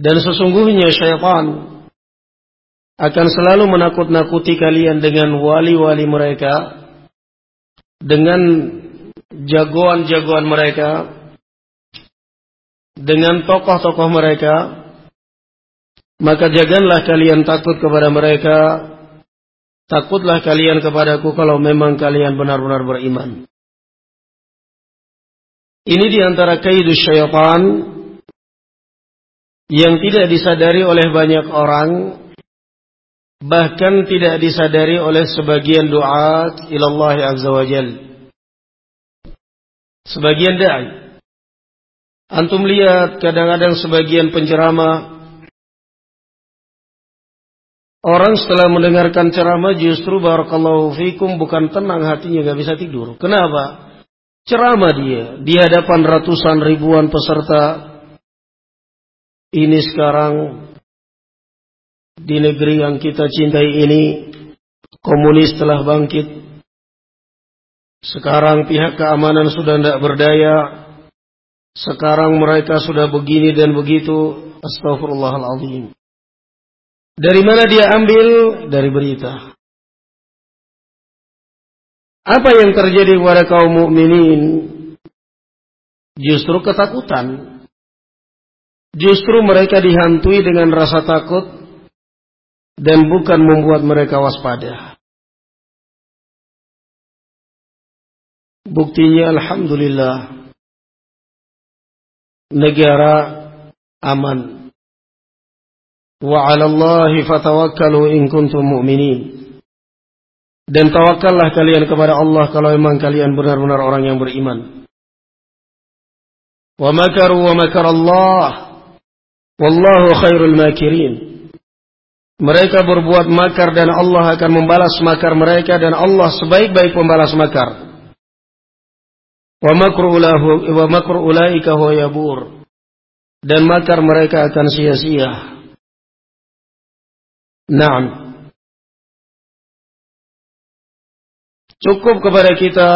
Dan sesungguhnya syaitan akan selalu menakut-nakuti kalian dengan wali-wali mereka, dengan jagoan-jagoan mereka, dengan tokoh-tokoh mereka, maka janganlah kalian takut kepada mereka, takutlah kalian kepadaku kalau memang kalian benar-benar beriman. Ini di antara kaidus syaitan yang tidak disadari oleh banyak orang bahkan tidak disadari oleh sebagian doa ilallah azza wa jal sebagian dai. Antum lihat kadang-kadang sebagian penceramah. Orang setelah mendengarkan ceramah justru barakallahu fikum bukan tenang hatinya nggak bisa tidur. Kenapa? Ceramah dia di hadapan ratusan ribuan peserta. Ini sekarang di negeri yang kita cintai ini komunis telah bangkit. Sekarang pihak keamanan sudah tidak berdaya. Sekarang mereka sudah begini dan begitu. Astagfirullahaladzim. Dari mana dia ambil? Dari berita. Apa yang terjadi kepada kaum mukminin? Justru ketakutan. Justru mereka dihantui dengan rasa takut dan bukan membuat mereka waspada. Buktinya alhamdulillah negara aman. Wa 'ala Allahi fatawakkalu in kuntum mu'minin. Dan tawakallah kalian kepada Allah kalau memang kalian benar-benar orang yang beriman. Wa makaru wa makar Allah. Wallahu khairul makirin. Mereka berbuat makar dan Allah akan membalas makar mereka dan Allah sebaik-baik pembalas makar. Wa makru wa makru ulaika huwa yabur. Dan makar mereka akan sia-sia. Naam. Cukup kepada kita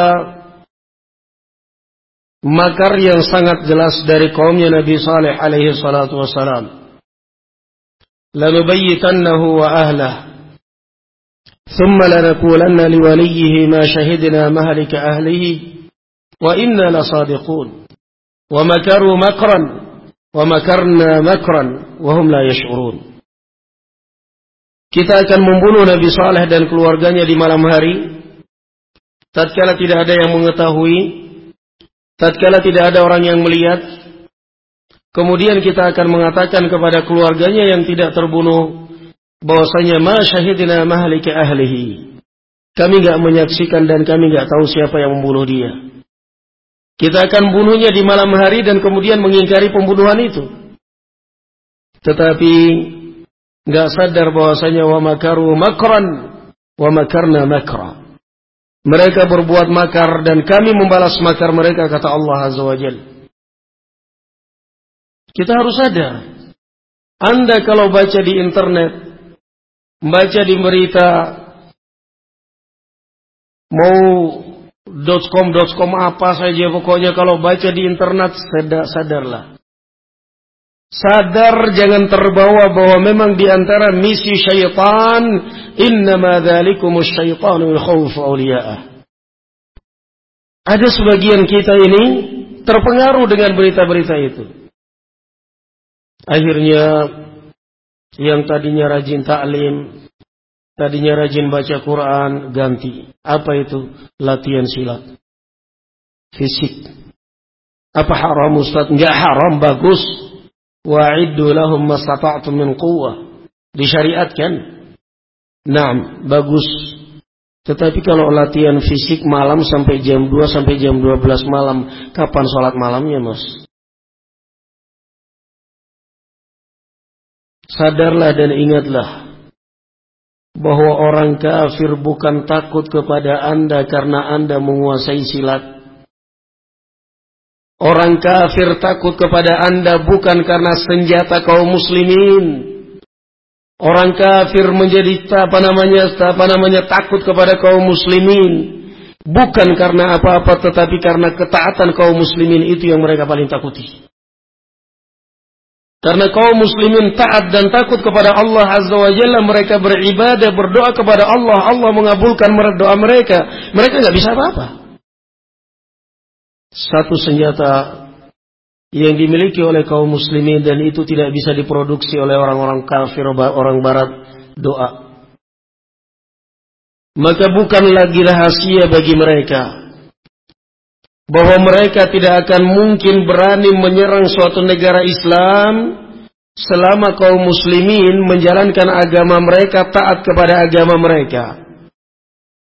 makar yang sangat jelas dari kaumnya Nabi Saleh alaihi salatu wassalam. Lanubayyitannahu wa ahlah. Thumma lanakulanna liwaliyihi ma syahidna mahlika ahlihi. Wa inna lasadiqun. Wa makaru makran. Wa makarna makran. Wahum la yash'urun. Kita akan membunuh Nabi Saleh dan keluarganya di malam hari. Tatkala tidak ada yang mengetahui tatkala tidak ada orang yang melihat, kemudian kita akan mengatakan kepada keluarganya yang tidak terbunuh, bahwasanya ma syahidina mahlika ahlihi. Kami nggak menyaksikan dan kami nggak tahu siapa yang membunuh dia. Kita akan bunuhnya di malam hari dan kemudian mengingkari pembunuhan itu. Tetapi nggak sadar bahwasanya wa makaru makran wa makarna makra. Mereka berbuat makar dan kami membalas makar mereka kata Allah Azza wa Jal. Kita harus sadar. Anda kalau baca di internet, baca di berita, mau .com .com apa saja pokoknya kalau baca di internet sadar, sadarlah. Sadar jangan terbawa bahwa memang di antara misi syaitan innama dzalikumus syaitanu khawfu awliya'ah. Ada sebagian kita ini terpengaruh dengan berita-berita itu. Akhirnya yang tadinya rajin taklim, tadinya rajin baca Quran, ganti. Apa itu? Latihan silat. Fisik. Apa haram Ustaz? Enggak haram, bagus Wa'iddu lahum mastata'tum min quwwah. Disyariatkan. Naam, bagus. Tetapi kalau latihan fisik malam sampai jam 2 sampai jam 12 malam, kapan sholat malamnya, Mas? Sadarlah dan ingatlah bahwa orang kafir bukan takut kepada Anda karena Anda menguasai silat. Orang kafir takut kepada anda bukan karena senjata kaum muslimin. Orang kafir menjadi apa namanya apa namanya takut kepada kaum muslimin bukan karena apa-apa tetapi karena ketaatan kaum muslimin itu yang mereka paling takuti. Karena kaum muslimin taat dan takut kepada Allah Azza wa Jalla, mereka beribadah, berdoa kepada Allah, Allah mengabulkan doa mereka. Mereka nggak bisa apa-apa. Satu senjata yang dimiliki oleh kaum muslimin dan itu tidak bisa diproduksi oleh orang-orang kafir, orang barat, doa. Maka bukan lagi rahasia bagi mereka bahwa mereka tidak akan mungkin berani menyerang suatu negara Islam selama kaum muslimin menjalankan agama mereka taat kepada agama mereka.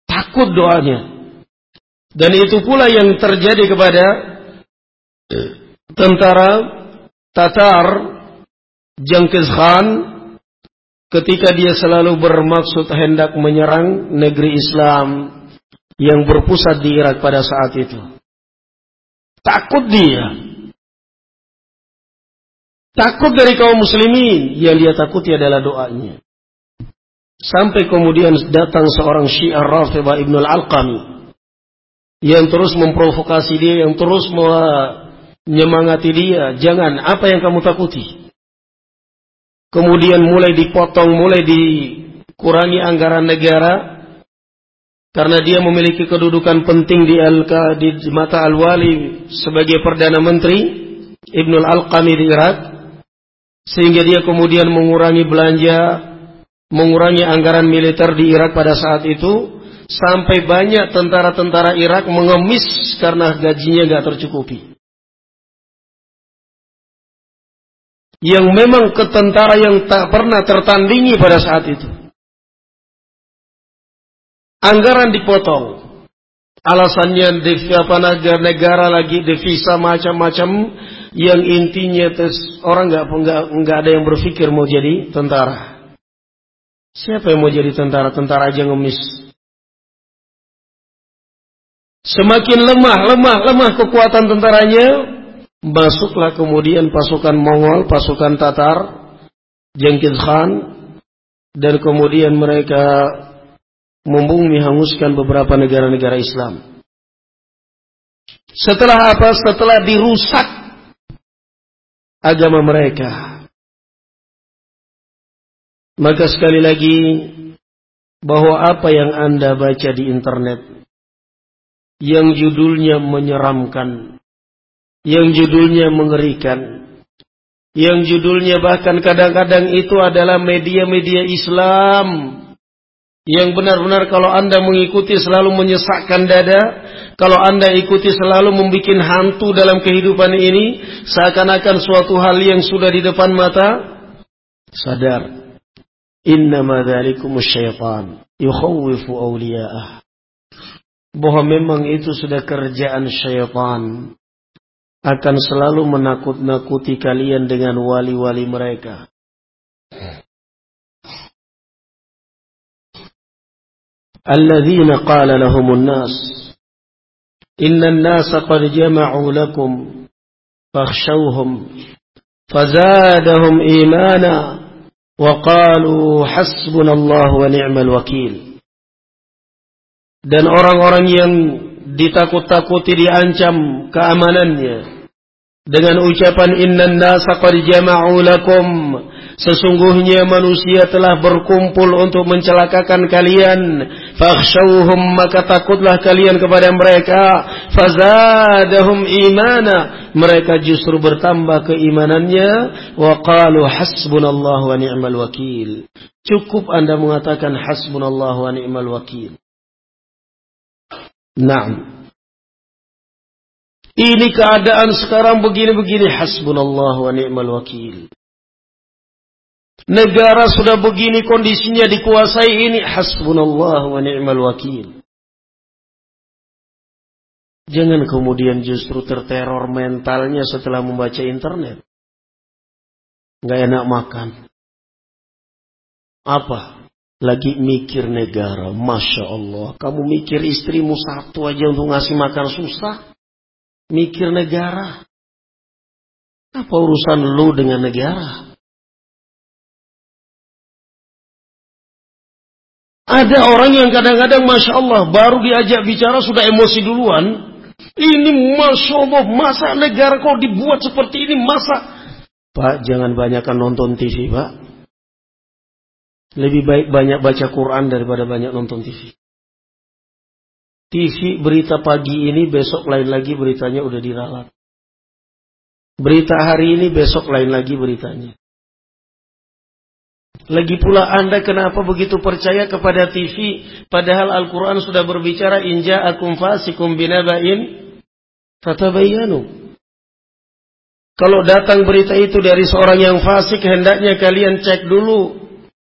Takut doanya. Dan itu pula yang terjadi kepada tentara Tatar Jengkiz Khan ketika dia selalu bermaksud hendak menyerang negeri Islam yang berpusat di Irak pada saat itu. Takut dia. Takut dari kaum muslimin. Yang dia takuti adalah doanya. Sampai kemudian datang seorang syiar Rafibah Ibn Al-Alqami. Yang terus memprovokasi dia, yang terus menyemangati dia. Jangan, apa yang kamu takuti? Kemudian mulai dipotong, mulai dikurangi anggaran negara karena dia memiliki kedudukan penting di, al di mata Al-Wali sebagai Perdana Menteri Ibnul Al-Qami di Irak. Sehingga dia kemudian mengurangi belanja, mengurangi anggaran militer di Irak pada saat itu. Sampai banyak tentara-tentara Irak mengemis karena gajinya gak tercukupi. Yang memang ketentara yang tak pernah tertandingi pada saat itu anggaran dipotong. Alasannya apa negara, negara lagi devisa macam-macam yang intinya tes, orang nggak nggak nggak ada yang berpikir mau jadi tentara. Siapa yang mau jadi tentara? Tentara aja ngemis. Semakin lemah, lemah, lemah kekuatan tentaranya, masuklah kemudian pasukan Mongol, pasukan Tatar, Genghis Khan, dan kemudian mereka membumi hanguskan beberapa negara-negara Islam. Setelah apa? Setelah dirusak agama mereka. Maka sekali lagi bahwa apa yang Anda baca di internet yang judulnya menyeramkan, yang judulnya mengerikan, yang judulnya bahkan kadang-kadang itu adalah media-media Islam. Yang benar-benar kalau Anda mengikuti selalu menyesakkan dada, kalau Anda ikuti selalu membuat hantu dalam kehidupan ini, seakan-akan suatu hal yang sudah di depan mata, sadar. Innama dzalikum syaitan. Yukhawwifu awliya'ah bahwa memang itu sudah kerjaan syaitan akan selalu menakut-nakuti kalian dengan wali-wali mereka. Alladzina qala lahumun nas Inna an-nasa qad jama'u lakum fakhshawhum fazadahum imana wa qalu hasbunallahu wa ni'mal wakil dan orang-orang yang ditakut-takuti diancam keamanannya dengan ucapan innan nasa qad jama'u lakum Sesungguhnya manusia telah berkumpul untuk mencelakakan kalian. Fakhshawhum maka takutlah kalian kepada mereka. Fazadahum imana. Mereka justru bertambah keimanannya. Wa qalu hasbunallahu wa ni'mal wakil. Cukup anda mengatakan hasbunallahu wa ni'mal wakil. Naam. Ini keadaan sekarang begini-begini hasbunallahu wa ni'mal wakil. Negara sudah begini kondisinya dikuasai ini hasbunallah wa ni'mal wakil. Jangan kemudian justru terteror mentalnya setelah membaca internet. Nggak enak makan. Apa? Lagi mikir negara. Masya Allah. Kamu mikir istrimu satu aja untuk ngasih makan susah. Mikir negara. Apa urusan lu dengan negara? Ada orang yang kadang-kadang Masya Allah baru diajak bicara sudah emosi duluan. Ini Masya Allah masa negara kok dibuat seperti ini masa Pak, jangan banyakkan nonton TV, Pak. Lebih baik banyak baca Quran daripada banyak nonton TV. TV berita pagi ini, besok lain lagi beritanya udah diralat. Berita hari ini, besok lain lagi beritanya. Lagi pula anda kenapa begitu percaya kepada TV, padahal Al-Quran sudah berbicara, Inja akum fasikum binaba'in, fatabayanu. Kalau datang berita itu dari seorang yang fasik, hendaknya kalian cek dulu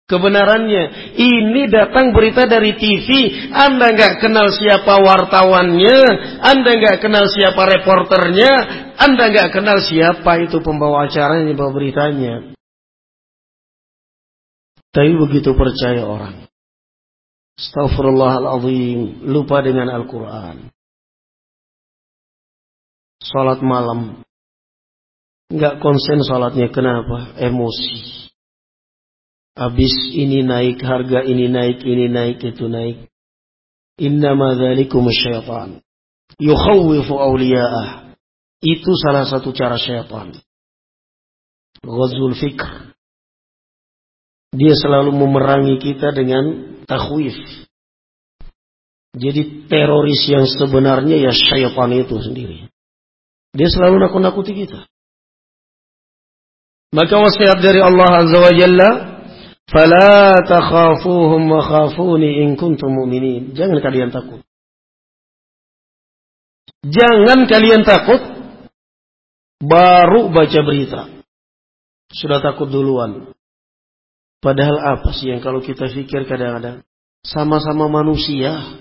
kebenarannya. Ini datang berita dari TV, Anda nggak kenal siapa wartawannya, Anda nggak kenal siapa reporternya, Anda nggak kenal siapa itu pembawa acaranya, pembawa beritanya. Tapi begitu percaya orang. Astaghfirullahaladzim, lupa dengan Al-Quran. Salat malam, Nggak konsen sholatnya. Kenapa? Emosi. Habis ini naik, harga ini naik, ini naik, itu naik. Innama dhalikum syaitan. Yukhawwifu awliya'ah. Itu salah satu cara syaitan. Ghazul fikr. Dia selalu memerangi kita dengan takhwif. Jadi teroris yang sebenarnya ya syaitan itu sendiri. Dia selalu nakut-nakuti kita. Maka wasiat dari Allah Azza wa Jalla, "Fala takhafuhum wa khafuni in kuntum mu'minin." Jangan kalian takut. Jangan kalian takut baru baca berita. Sudah takut duluan. Padahal apa sih yang kalau kita pikir kadang-kadang sama-sama manusia.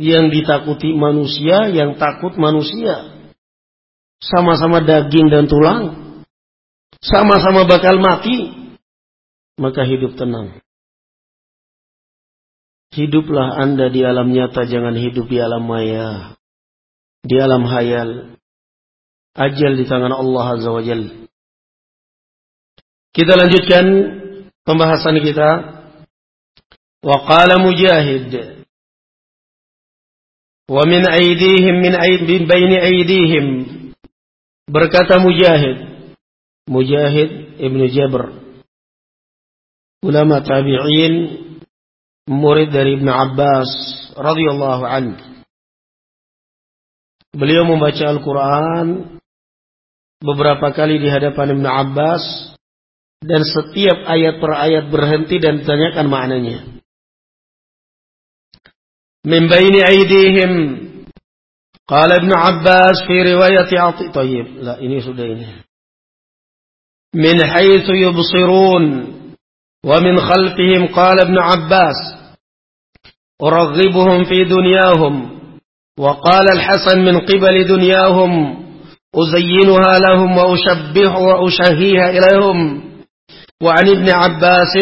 Yang ditakuti manusia, yang takut manusia. Sama-sama daging dan tulang. Sama-sama bakal mati. Maka hidup tenang. Hiduplah anda di alam nyata, jangan hidup di alam maya. Di alam hayal. Ajal di tangan Allah Azza wa Jal. Kita lanjutkan pembahasan kita. Wa qala mujahid. Wa min aidihim min, aid, min baini aidihim Berkata Mujahid, Mujahid Ibnu Jabr. Ulama tabi'in murid dari Ibnu Abbas radhiyallahu an beliau membaca Al-Qur'an beberapa kali di hadapan Ibnu Abbas dan setiap ayat per ayat berhenti dan ditanyakan maknanya. Min baini aidihim qala Ibnu Abbas fi riwayat Ati Tayyib. Lah ini sudah ini. من حيث يبصرون ومن خلفهم قال ابن عباس أرغبهم في دنياهم وقال الحسن من قبل دنياهم أزينها لهم وأشبه وأشهيها إليهم وعن ابن عباس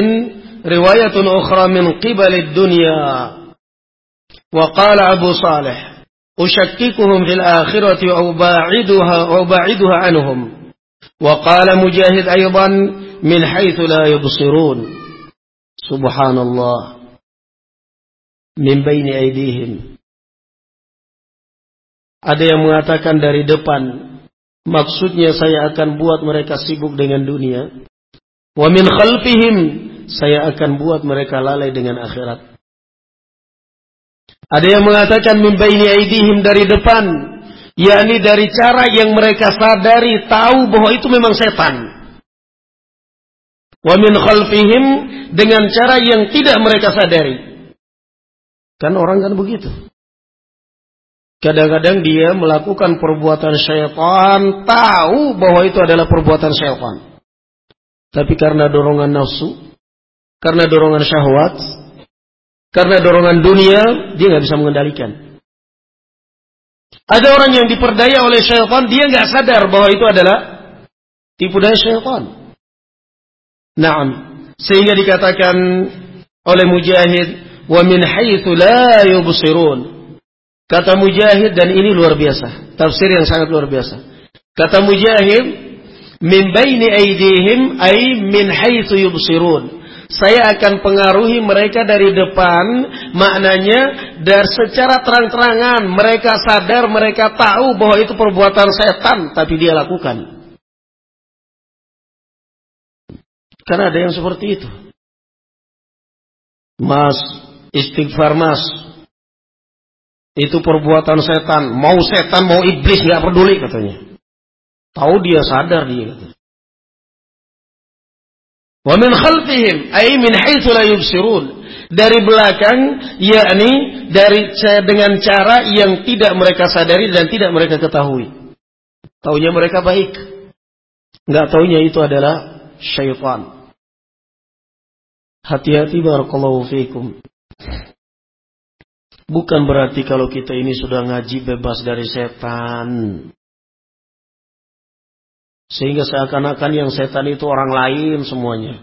رواية أخرى من قبل الدنيا وقال أبو صالح أشككهم في الآخرة أو باعدها, أو باعدها عنهم وقال مجاهد أيضا من حيث لا يبصرون سبحان الله من بين أيديهم Ada yang mengatakan dari depan, maksudnya saya akan buat mereka sibuk dengan dunia. Wa min khalfihim, saya akan buat mereka lalai dengan akhirat. Ada yang mengatakan mimbaini aidihim dari depan, yakni dari cara yang mereka sadari tahu bahwa itu memang setan. Wa min khalfihim dengan cara yang tidak mereka sadari. Kan orang kan begitu. Kadang-kadang dia melakukan perbuatan syaitan, tahu bahwa itu adalah perbuatan syaitan. Tapi karena dorongan nafsu, karena dorongan syahwat, karena dorongan dunia, dia nggak bisa mengendalikan. Ada orang yang diperdaya oleh syaitan, dia nggak sadar bahwa itu adalah tipu daya syaitan. Naam. Sehingga dikatakan oleh Mujahid, wa min haitsu la yubsirun. Kata Mujahid dan ini luar biasa. Tafsir yang sangat luar biasa. Kata Mujahid, min baini aidihim ay min haitsu yubsirun Saya akan pengaruhi mereka dari depan, maknanya dari secara terang-terangan mereka sadar, mereka tahu bahwa itu perbuatan setan, tapi dia lakukan. Karena ada yang seperti itu. Mas, istighfar mas. Itu perbuatan setan. Mau setan, mau iblis, nggak peduli katanya. Tahu dia sadar dia katanya. Wa min khalfihim ay min haitsu la yubsirun. Dari belakang yakni dari dengan cara yang tidak mereka sadari dan tidak mereka ketahui. Taunya mereka baik. Enggak taunya itu adalah syaitan. Hati-hati barakallahu fiikum. Bukan berarti kalau kita ini sudah ngaji bebas dari setan. Sehingga seakan-akan yang setan itu orang lain semuanya.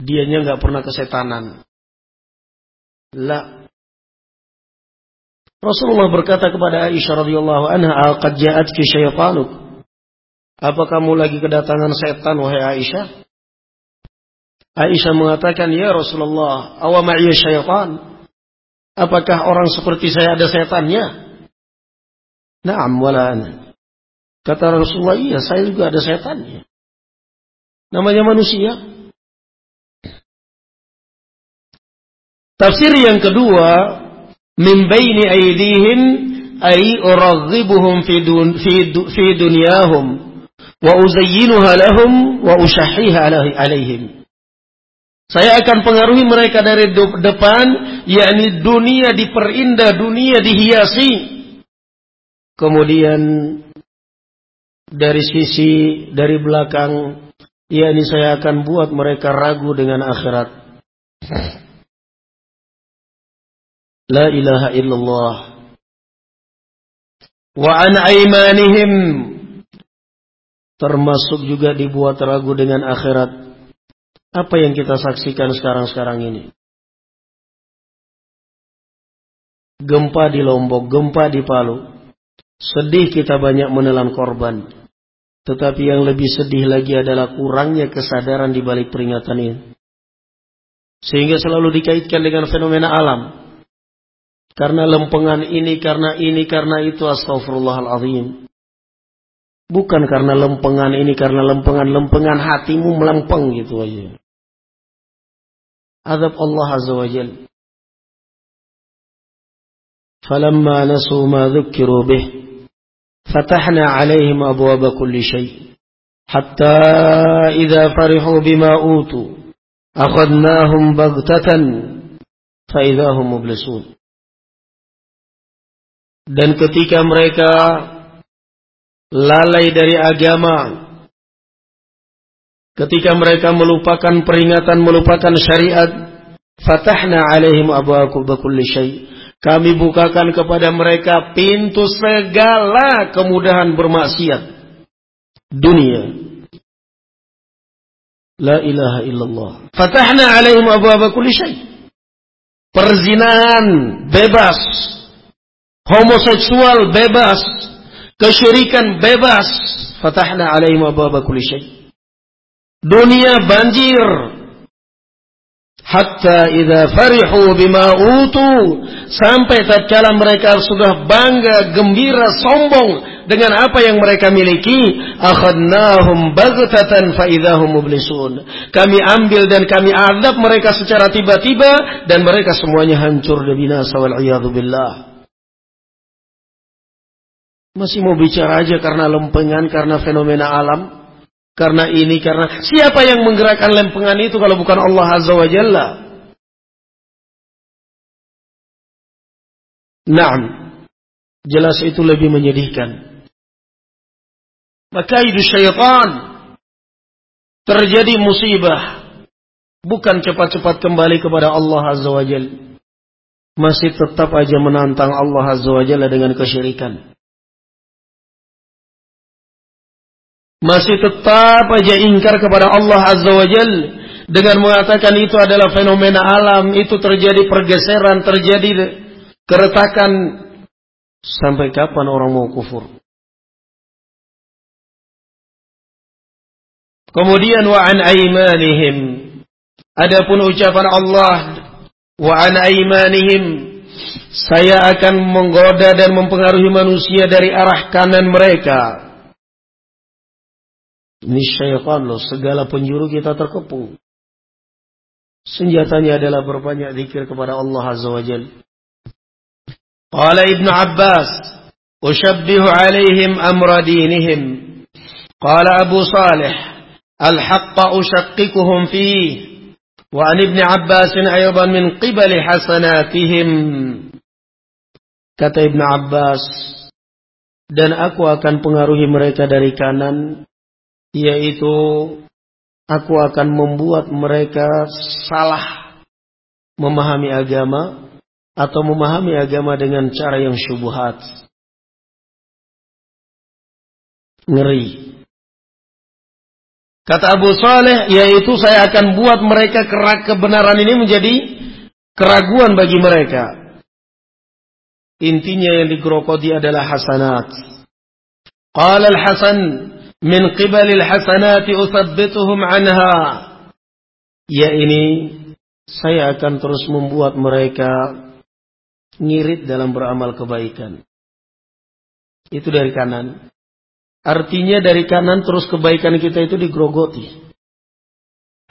Dianya nggak pernah kesetanan. La. Rasulullah berkata kepada Aisyah radhiyallahu anha, "Qad ja'atki syaitanuk?" Apa kamu lagi kedatangan setan wahai Aisyah? Aisyah mengatakan, "Ya Rasulullah, awa ma'iya syaitan?" Apakah orang seperti saya ada setannya? Naam wala ana. Kata Rasulullah, iya saya juga ada setannya. Namanya manusia. Tafsir yang kedua, min baini aidihim ay uraghibuhum fi dun fi, fi dunyahum wa uzayyinuha lahum wa ushahhiha alaihim. Saya akan pengaruhi mereka dari depan, yakni dunia diperindah, dunia dihiasi. Kemudian dari sisi dari belakang yakni saya akan buat mereka ragu dengan akhirat. La ilaha illallah. Wa an aimanihim termasuk juga dibuat ragu dengan akhirat. Apa yang kita saksikan sekarang-sekarang ini? Gempa di Lombok gempa di Palu. Sedih kita banyak menelan korban tetapi yang lebih sedih lagi adalah kurangnya kesadaran di balik peringatan ini. Sehingga selalu dikaitkan dengan fenomena alam. Karena lempengan ini, karena ini, karena itu astagfirullahaladzim. Bukan karena lempengan ini, karena lempengan-lempengan hatimu melempeng gitu aja. Adab Allah Azza wa Jal. Falamma nasu ma dhukiru bih. فتحنا عليهم أبواب كل شيء حتى إذا فرحوا بما أوتوا أخذناهم بغتة فإذا هم مبلسون dan ketika mereka lalai dari agama ketika mereka melupakan peringatan melupakan syariat fatahna alaihim abwaaba kulli syai kami bukakan kepada mereka pintu segala kemudahan bermaksiat. Dunia. La ilaha illallah. Fatahna alaihim abu kulli syai. Perzinahan bebas. Homoseksual bebas. Kesyirikan bebas. Fatahna alaihim abu kulli syai. Dunia banjir hatta idza farihu bima utu. Sampai tatkala mereka sudah bangga gembira sombong dengan apa yang mereka miliki akhadnahum baghtatan fa idahum mublisun. Kami ambil dan kami adab mereka secara tiba-tiba dan mereka semuanya hancur dan binasa wal billah. Masih mau bicara aja karena lempengan karena fenomena alam karena ini, karena siapa yang menggerakkan lempengan itu kalau bukan Allah Azza wa Jalla? Naam. Jelas itu lebih menyedihkan. Maka itu syaitan. Terjadi musibah. Bukan cepat-cepat kembali kepada Allah Azza wa Jalla. Masih tetap aja menantang Allah Azza wa Jalla dengan kesyirikan. Masih tetap aja ingkar kepada Allah Azza wa Jal dengan mengatakan itu adalah fenomena alam, itu terjadi pergeseran, terjadi keretakan. Sampai kapan orang mau kufur? Kemudian wa an aimanihim. Adapun ucapan Allah wa an aimanihim saya akan menggoda dan mempengaruhi manusia dari arah kanan mereka. Ini syaitan loh, segala penjuru kita terkepung. Senjatanya adalah berbanyak zikir kepada Allah Azza wa Jalla. Qala Ibnu Abbas, "Ushabbihu alaihim amra dinihim." Qala Abu Salih, "Al-haqqa fihi." Wa an Ibnu Abbas aydan min qibali hasanatihim. Kata Ibnu Abbas, dan aku akan pengaruhi mereka dari kanan, yaitu aku akan membuat mereka salah memahami agama atau memahami agama dengan cara yang syubhat. Ngeri. Kata Abu Saleh, yaitu saya akan buat mereka kerak kebenaran ini menjadi keraguan bagi mereka. Intinya yang digerogoti adalah hasanat. Qala al-Hasan min qibal al-hasanati uthabbituhum anha. Ya ini saya akan terus membuat mereka ngirit dalam beramal kebaikan. Itu dari kanan. Artinya dari kanan terus kebaikan kita itu digrogoti.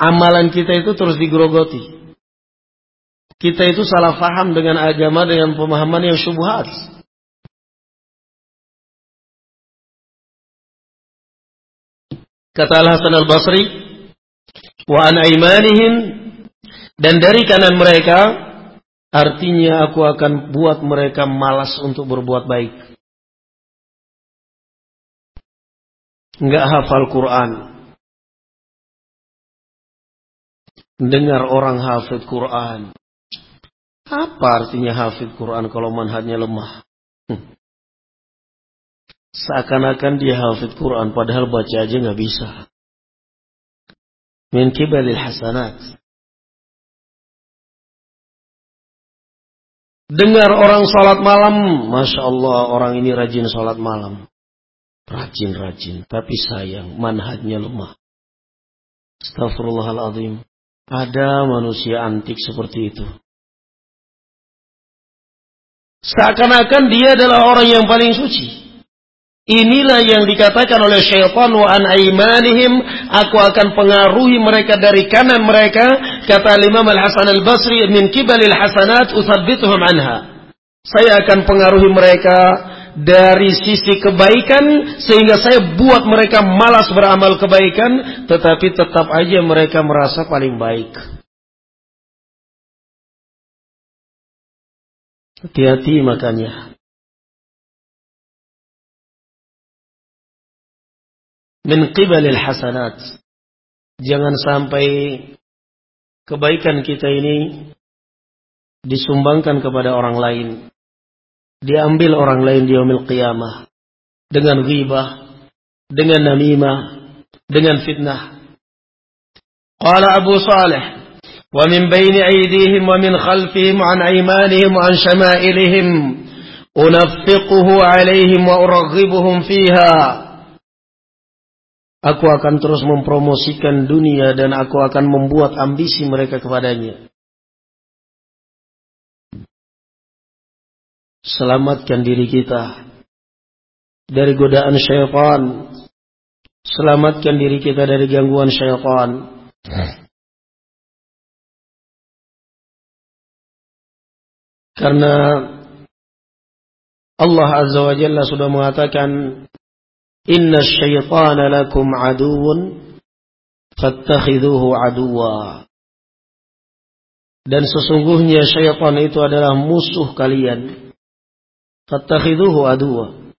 Amalan kita itu terus digrogoti kita itu salah faham dengan agama dengan pemahaman yang syubhat. Kata Al-Hasan Al-Basri, wa an aimanihim dan dari kanan mereka artinya aku akan buat mereka malas untuk berbuat baik. Enggak hafal Quran. Dengar orang hafid Quran. Apa artinya hafid Quran kalau manhajnya lemah? Hmm. Seakan-akan dia hafid Quran padahal baca aja nggak bisa. Min kibalil hasanat. Dengar orang sholat malam, masya Allah orang ini rajin sholat malam, rajin-rajin, tapi sayang manhajnya lemah. Astagfirullahaladzim. Ada manusia antik seperti itu. Seakan-akan dia adalah orang yang paling suci. Inilah yang dikatakan oleh syaitan wa an aimanihim aku akan pengaruhi mereka dari kanan mereka kata Imam Al-Hasan Al-Basri min kibalil hasanat uthabbituhum anha. Saya akan pengaruhi mereka dari sisi kebaikan sehingga saya buat mereka malas beramal kebaikan tetapi tetap aja mereka merasa paling baik. Hati-hati makanya. Min qibalil hasanat. Jangan sampai kebaikan kita ini disumbangkan kepada orang lain. Diambil orang lain di yaumil qiyamah. Dengan ghibah, dengan namimah, dengan fitnah. Qala Abu Saleh, ومن بين أيديهم ومن خلفهم وعن أيمانهم وعن شمائلهم أنفقه عليهم وأرغبهم فيها Aku akan terus mempromosikan dunia dan aku akan membuat ambisi mereka kepadanya. Selamatkan diri kita dari godaan syaitan. Selamatkan diri kita dari gangguan syaitan. Karena Allah Azza wa Jalla sudah mengatakan Inna syaitana lakum aduun Fattakhiduhu aduwa Dan sesungguhnya syaitan itu adalah musuh kalian. Fattakhiduhu aduwa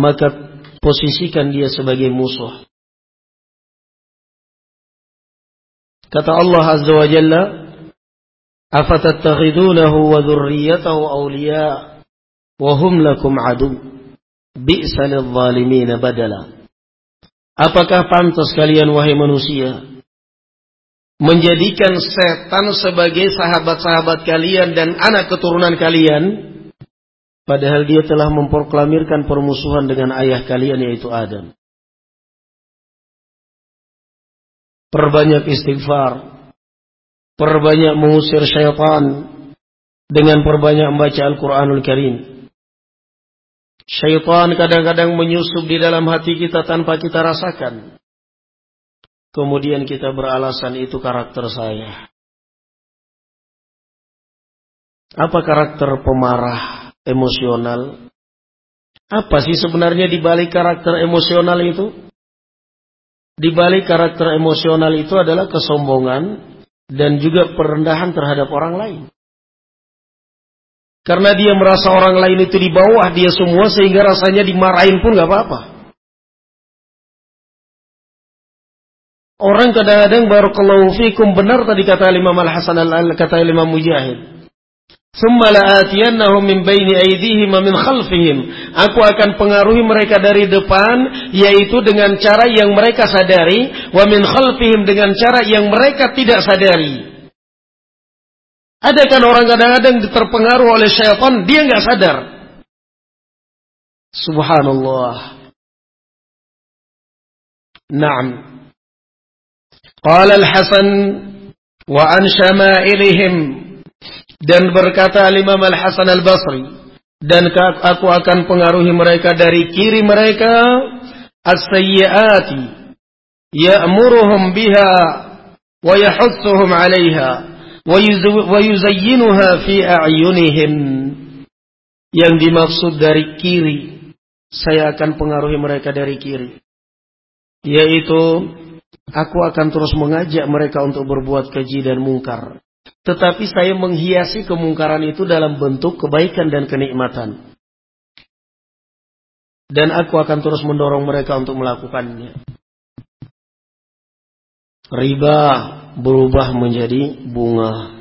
Maka posisikan dia sebagai musuh. Kata Allah Azza wa Jalla Afatattakhidunahu wa dhurriyatahu awliya Wahum lakum aduun Bi'salidzalimina badala. Apakah pantas kalian wahai manusia menjadikan setan sebagai sahabat-sahabat kalian dan anak keturunan kalian padahal dia telah memproklamirkan permusuhan dengan ayah kalian yaitu Adam. Perbanyak istighfar, perbanyak mengusir syaitan dengan perbanyak membaca Al-Qur'anul Karim. Syaitan kadang-kadang menyusup di dalam hati kita tanpa kita rasakan. Kemudian kita beralasan itu karakter saya. Apa karakter pemarah, emosional? Apa sih sebenarnya di balik karakter emosional itu? Di balik karakter emosional itu adalah kesombongan dan juga perendahan terhadap orang lain. Karena dia merasa orang lain itu di bawah dia semua sehingga rasanya dimarahin pun gak apa-apa. Orang kadang-kadang barakallahu fikum benar tadi kata Imam Al-Hasan al kata Imam Mujahid. Summa la'atiyannahum min baini aydihim min khalfihim. Aku akan pengaruhi mereka dari depan yaitu dengan cara yang mereka sadari wa min khalfihim dengan cara yang mereka tidak sadari. Ada kan orang kadang-kadang terpengaruh oleh syaitan dia nggak sadar. Subhanallah. Naam. Qala al-Hasan wa an syama'ilihim dan berkata Imam Al-Hasan Al-Basri, dan aku akan pengaruhi mereka dari kiri mereka as-sayyiati ya'muruhum biha wa yahutsuhum 'alayha wa yuzayyinuha fi yang dimaksud dari kiri saya akan pengaruhi mereka dari kiri yaitu aku akan terus mengajak mereka untuk berbuat keji dan mungkar tetapi saya menghiasi kemungkaran itu dalam bentuk kebaikan dan kenikmatan. Dan aku akan terus mendorong mereka untuk melakukannya. Riba berubah menjadi bunga.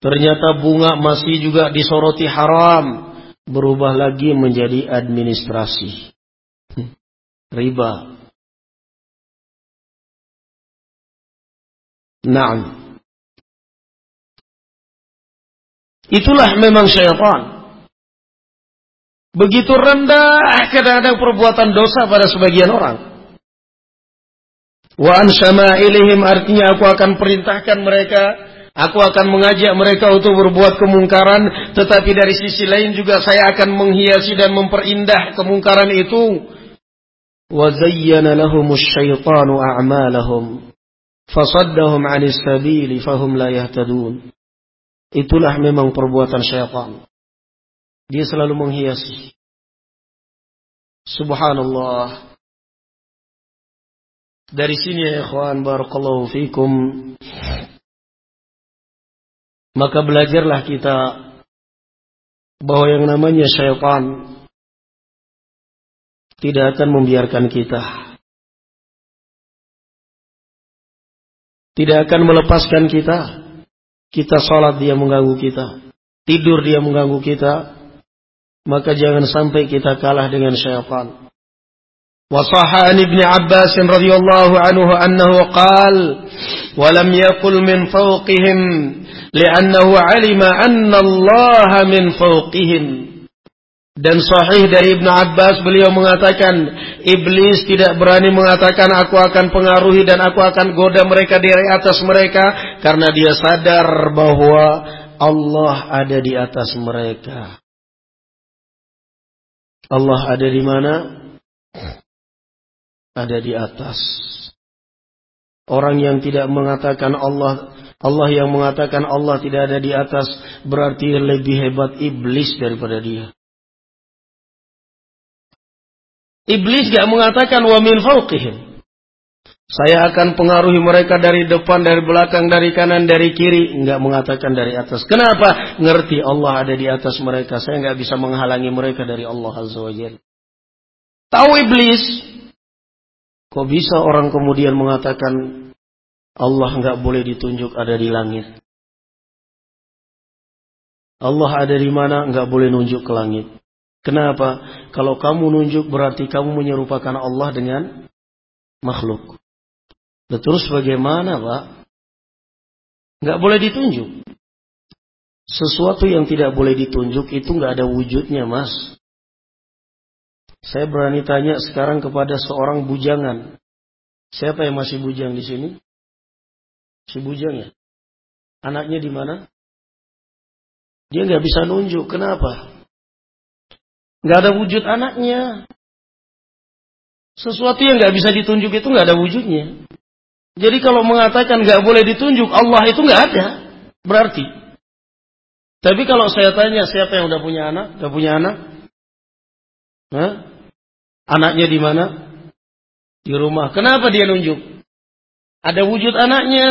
Ternyata bunga masih juga disoroti haram. Berubah lagi menjadi administrasi. Riba. Nah, Itulah memang syaitan. Begitu rendah kadang-kadang perbuatan dosa pada sebagian orang. Wa an syama'ilihim artinya aku akan perintahkan mereka, aku akan mengajak mereka untuk berbuat kemungkaran, tetapi dari sisi lain juga saya akan menghiasi dan memperindah kemungkaran itu. Zayyana lahumus syaitanu a'malahum fasaddahum 'anis sabili fahum la yahtadun. Itulah memang perbuatan syaitan. Dia selalu menghiasi. Subhanallah. Dari sini ya ikhwan barakallahu fikum. Maka belajarlah kita bahwa yang namanya syaitan tidak akan membiarkan kita. Tidak akan melepaskan kita kita sholat dia mengganggu kita. Tidur dia mengganggu kita. Maka jangan sampai kita kalah dengan syaitan. وصح عن ابن عباس رضي الله عنه أنه قال ولم يقل من فوقهم لأنه علم أن الله من فوقهم dan sahih dari Ibnu Abbas beliau mengatakan iblis tidak berani mengatakan aku akan pengaruhi dan aku akan goda mereka dari atas mereka karena dia sadar bahwa Allah ada di atas mereka. Allah ada di mana? Ada di atas. Orang yang tidak mengatakan Allah Allah yang mengatakan Allah tidak ada di atas berarti lebih hebat iblis daripada dia. Iblis gak mengatakan wa min fauqihim. Saya akan pengaruhi mereka dari depan, dari belakang, dari kanan, dari kiri. Enggak mengatakan dari atas. Kenapa? Ngerti Allah ada di atas mereka. Saya enggak bisa menghalangi mereka dari Allah Azza wa Jalla. Tahu iblis. Kok bisa orang kemudian mengatakan Allah enggak boleh ditunjuk ada di langit. Allah ada di mana enggak boleh nunjuk ke langit. Kenapa? Kalau kamu nunjuk berarti kamu menyerupakan Allah dengan makhluk. Terus bagaimana Pak? Nggak boleh ditunjuk. Sesuatu yang tidak boleh ditunjuk itu nggak ada wujudnya mas. Saya berani tanya sekarang kepada seorang bujangan. Siapa yang masih bujang di sini? Si bujang ya? Anaknya di mana? Dia nggak bisa nunjuk. Kenapa? Nggak ada wujud anaknya. Sesuatu yang nggak bisa ditunjuk itu nggak ada wujudnya. Jadi kalau mengatakan nggak boleh ditunjuk, Allah itu nggak ada. Berarti. Tapi kalau saya tanya siapa yang udah punya anak, udah punya anak, Hah? anaknya di mana? Di rumah. Kenapa dia nunjuk? Ada wujud anaknya.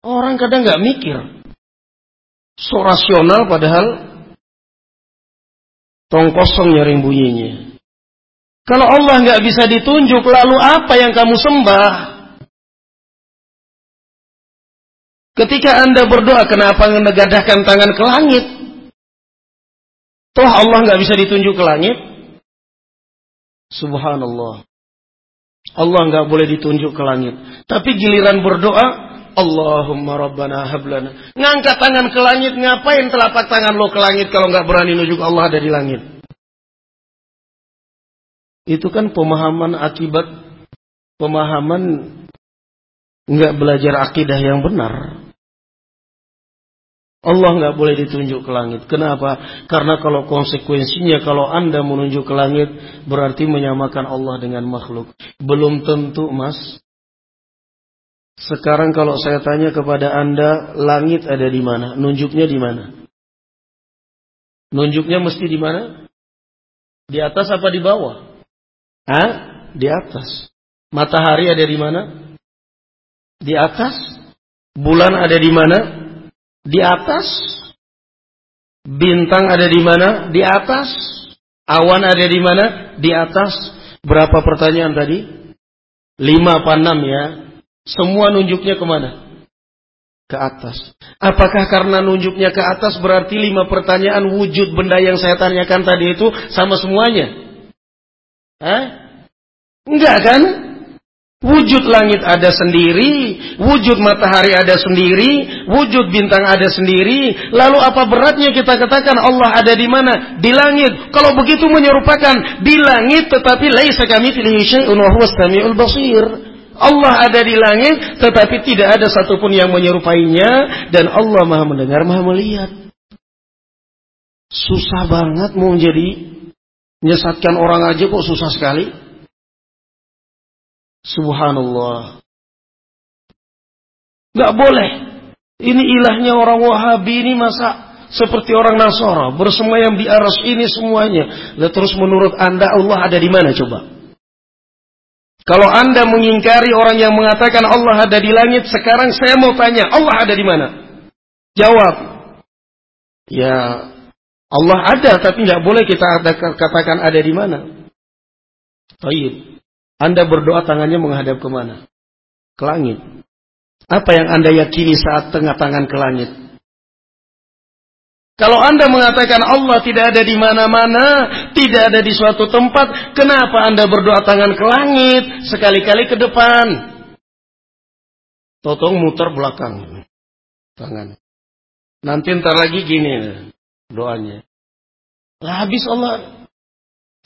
Orang kadang nggak mikir. So rasional padahal tong kosong nyaring bunyinya. Kalau Allah nggak bisa ditunjuk, lalu apa yang kamu sembah? Ketika anda berdoa, kenapa menegadahkan tangan ke langit? Toh Allah nggak bisa ditunjuk ke langit. Subhanallah. Allah nggak boleh ditunjuk ke langit. Tapi giliran berdoa, Allahumma Rabbana hablana. Ngangkat tangan ke langit, ngapain telapak tangan lo ke langit kalau nggak berani nunjuk Allah ada di langit? Itu kan pemahaman akibat pemahaman nggak belajar akidah yang benar. Allah nggak boleh ditunjuk ke langit. Kenapa? Karena kalau konsekuensinya kalau anda menunjuk ke langit berarti menyamakan Allah dengan makhluk. Belum tentu mas. Sekarang kalau saya tanya kepada anda langit ada di mana? Nunjuknya di mana? Nunjuknya mesti di mana? Di atas apa di bawah? Hah? Di atas. Matahari ada di mana? Di atas. Bulan ada di mana? Di atas. Bintang ada di mana? Di atas. Awan ada di mana? Di atas. Berapa pertanyaan tadi? Lima apa enam ya? Semua nunjuknya ke mana? Ke atas. Apakah karena nunjuknya ke atas berarti lima pertanyaan wujud benda yang saya tanyakan tadi itu sama semuanya? Hah? Enggak kan? Wujud langit ada sendiri, wujud matahari ada sendiri, wujud bintang ada sendiri. Lalu apa beratnya kita katakan Allah ada di mana? Di langit. Kalau begitu menyerupakan di langit tetapi laisa kami pilih syai'un wa huwas samiul basir. Allah ada di langit tetapi tidak ada satupun yang menyerupainya dan Allah Maha mendengar, Maha melihat. Susah banget mau menjadi menyesatkan orang aja kok susah sekali. Subhanallah. Gak boleh. Ini ilahnya orang Wahabi ini masa seperti orang Nasara bersemayam di aras ini semuanya. Lalu terus menurut anda Allah ada di mana coba? Kalau anda mengingkari orang yang mengatakan Allah ada di langit, sekarang saya mau tanya Allah ada di mana? Jawab. Ya Allah ada, tapi nggak boleh kita katakan ada di mana. Baik. Anda berdoa tangannya menghadap ke mana? Ke langit. Apa yang Anda yakini saat tengah tangan ke langit? Kalau Anda mengatakan Allah tidak ada di mana-mana, tidak ada di suatu tempat, kenapa Anda berdoa tangan ke langit, sekali-kali ke depan? Totong muter belakang tangan. Nanti ntar lagi gini doanya. Lah habis Allah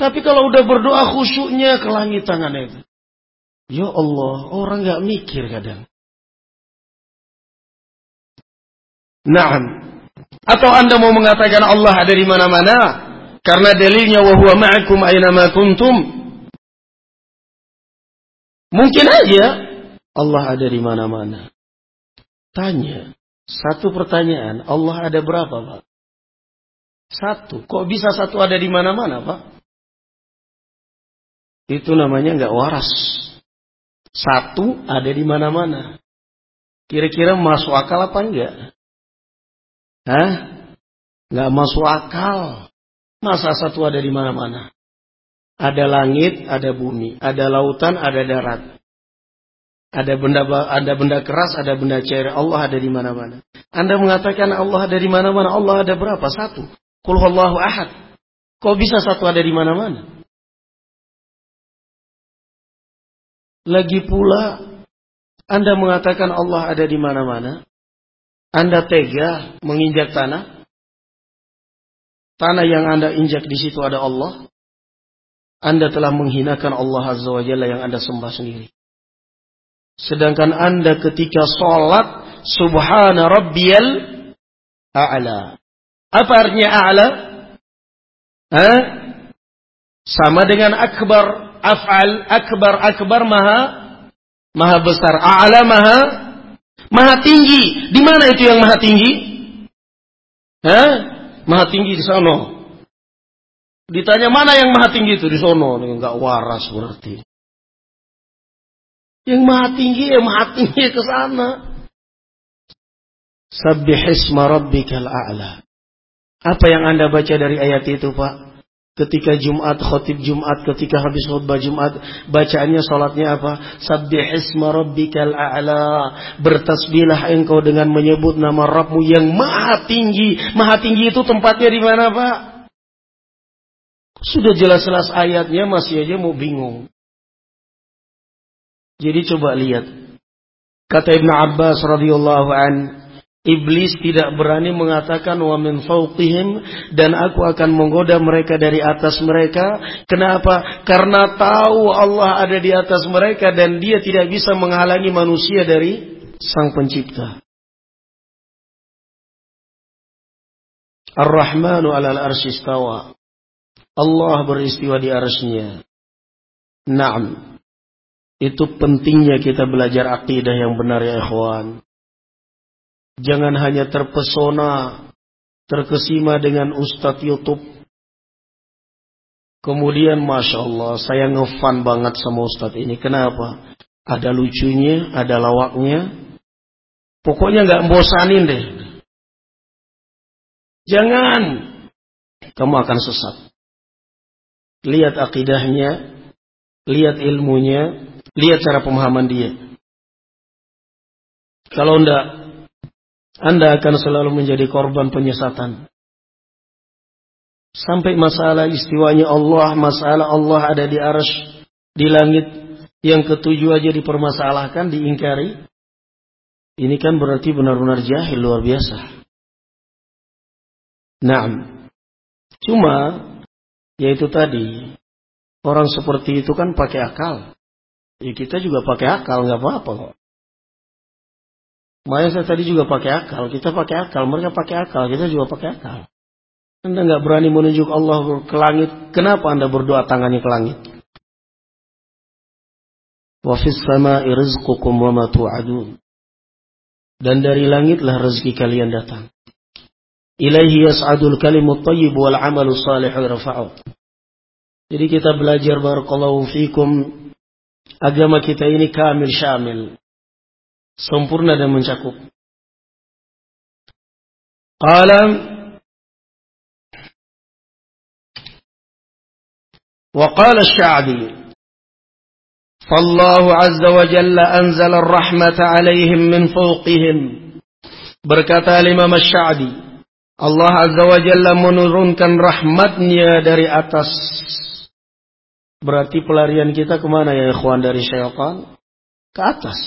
tapi kalau udah berdoa khusyuknya ke langit tangannya itu. Ya Allah, orang nggak mikir kadang. Naam. Atau Anda mau mengatakan Allah ada di mana-mana karena dalilnya wa huwa ma'akum aina kuntum. Mungkin aja Allah ada di mana-mana. Tanya, satu pertanyaan, Allah ada berapa, Pak? Satu. Kok bisa satu ada di mana-mana, Pak? Itu namanya nggak waras. Satu ada di mana-mana. Kira-kira masuk akal apa enggak? Hah? Nggak masuk akal. Masa satu ada di mana-mana? Ada langit, ada bumi, ada lautan, ada darat. Ada benda ada benda keras, ada benda cair. Allah ada di mana-mana. Anda mengatakan Allah ada di mana-mana. Allah ada berapa? Satu. Qul ahad. Kok bisa satu ada di mana-mana? Lagi pula Anda mengatakan Allah ada di mana-mana. Anda tega menginjak tanah. Tanah yang Anda injak di situ ada Allah. Anda telah menghinakan Allah Azza wa Jalla yang Anda sembah sendiri. Sedangkan anda ketika sholat, subhana rabbiyal a'la. Apa artinya a'la? Hah? Sama dengan akbar, af'al, akbar, akbar maha, maha besar. A'la maha, maha tinggi. Di mana itu yang maha tinggi? Hah? Maha tinggi di sana. Ditanya mana yang maha tinggi itu di sono, enggak waras berarti. Yang maha tinggi, yang maha tinggi ke sana. Sabbihisma rabbikal a'la. Apa yang Anda baca dari ayat itu, Pak? Ketika Jumat, khotib Jumat, ketika habis khutbah Jumat, bacaannya salatnya apa? Sabbihisma rabbikal a'la. Bertasbihlah engkau dengan menyebut nama Rabbmu yang maha tinggi. Maha tinggi itu tempatnya di mana, Pak? Sudah jelas-jelas ayatnya masih aja mau bingung. Jadi coba lihat. Kata Ibn Abbas radhiyallahu an, Iblis tidak berani mengatakan wa min fawqihim dan aku akan menggoda mereka dari atas mereka. Kenapa? Karena tahu Allah ada di atas mereka dan dia tidak bisa menghalangi manusia dari Sang Pencipta. Ar-Rahmanu 'alal arsy Allah beristiwa di arsy-Nya. Naam. Itu pentingnya kita belajar akidah yang benar ya ikhwan. Jangan hanya terpesona, terkesima dengan Ustadz Youtube. Kemudian Masya Allah, saya ngefan banget sama Ustadz ini. Kenapa? Ada lucunya, ada lawaknya. Pokoknya nggak bosanin deh. Jangan. Kamu akan sesat. Lihat akidahnya, lihat ilmunya, Lihat cara pemahaman dia. Kalau tidak, Anda akan selalu menjadi korban penyesatan. Sampai masalah istiwanya Allah, masalah Allah ada di arsh, di langit, yang ketujuh aja dipermasalahkan, diingkari. Ini kan berarti benar-benar jahil luar biasa. Nah, cuma yaitu tadi orang seperti itu kan pakai akal. Ya kita juga pakai akal, nggak apa-apa kok. Makanya saya tadi juga pakai akal, kita pakai akal, mereka pakai akal, kita juga pakai akal. Anda nggak berani menunjuk Allah ke langit, kenapa Anda berdoa tangannya ke langit? Wa fis sama'i rizqukum wa ma. Dan dari langitlah rezeki kalian datang. Ilaihi yas'adul kalimut thayyib wal 'amalu salih yarfa'u. Jadi kita belajar barakallahu fikum Agama kita ini kamil syamil Sempurna dan mencakup. Qala وقال الشعبي فالله عز وجل أنزل الرحمة عليهم من فوقهم berkata Imam Sya'bi Allah Azza wa Jalla menurunkan rahmatnya dari atas Berarti pelarian kita kemana ya ikhwan dari syaitan? Ke atas.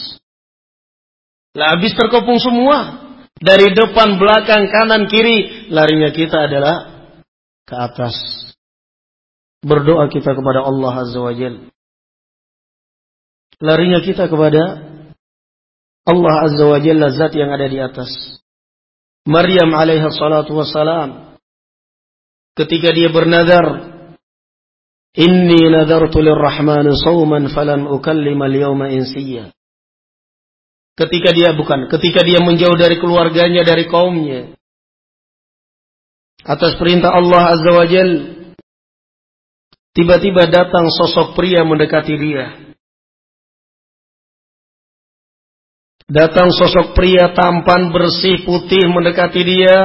lah habis terkepung semua. Dari depan, belakang, kanan, kiri. Larinya kita adalah ke atas. Berdoa kita kepada Allah Azza wa Jal. Larinya kita kepada Allah Azza wa Jalla zat yang ada di atas. Maryam alaihi salatu wassalam. Ketika dia bernazar Inni nadartu lirrahmani sawman falan ukallima al-yawma insiya. Ketika dia bukan, ketika dia menjauh dari keluarganya, dari kaumnya. Atas perintah Allah Azza wa Jal. Tiba-tiba datang sosok pria mendekati dia. Datang sosok pria tampan bersih putih mendekati dia.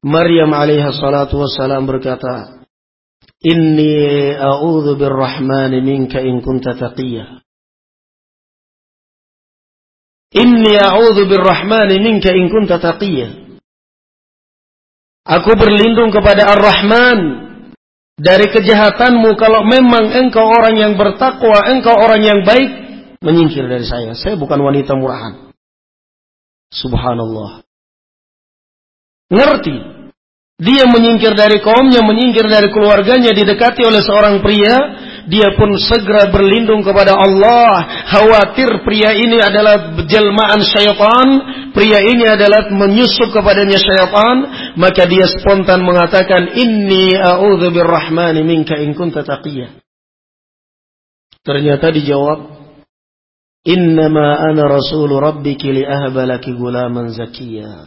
Maryam alaihi salatu wassalam berkata, Inni a'udhu birrahmani minka in kunta taqiyya. Inni a'udhu birrahmani minka in kunta taqiyya. Aku berlindung kepada Ar-Rahman dari kejahatanmu kalau memang engkau orang yang bertakwa, engkau orang yang baik, menyingkir dari saya. Saya bukan wanita murahan. Subhanallah. Ngerti dia menyingkir dari kaumnya, menyingkir dari keluarganya, didekati oleh seorang pria. Dia pun segera berlindung kepada Allah. Khawatir pria ini adalah jelmaan syaitan, pria ini adalah menyusup kepadanya syaitan, maka dia spontan mengatakan, "Inni a'udzu birrahmani minka in kunta taqiyya." Ternyata dijawab, "Innama ana rasul rabbiki li ahba laki gulaman zakiyya."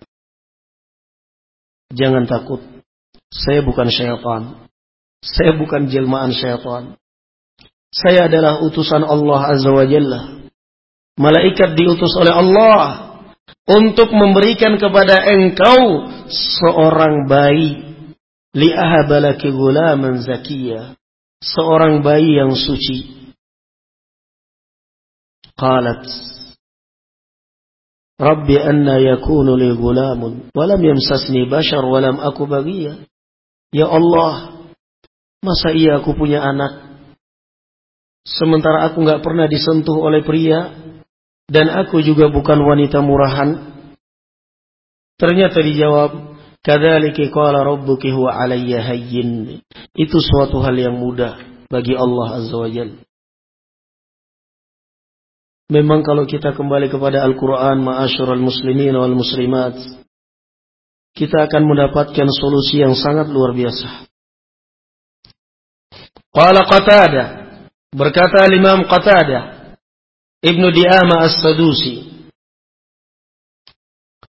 Jangan takut. Saya bukan syaitan. Saya bukan jelmaan syaitan. Saya adalah utusan Allah Azza wa Jalla. Malaikat diutus oleh Allah untuk memberikan kepada engkau seorang bayi li'ahabalaki gulaman zakiyah seorang bayi yang suci qalat Rabbi anna yakunu li gulamun walam yamsasni bashar walam aku bagiya ya Allah Masa iya aku punya anak? Sementara aku nggak pernah disentuh oleh pria dan aku juga bukan wanita murahan. Ternyata dijawab, "Kadzalika qala rabbuki huwa 'alayya hayyin." Itu suatu hal yang mudah bagi Allah Azza wa Jalla. Memang kalau kita kembali kepada Al-Quran, ma'asyiral muslimin wal muslimat, kita akan mendapatkan solusi yang sangat luar biasa. Qala Qatada berkata Imam Qatada Ibnu Di'ama As-Sadusi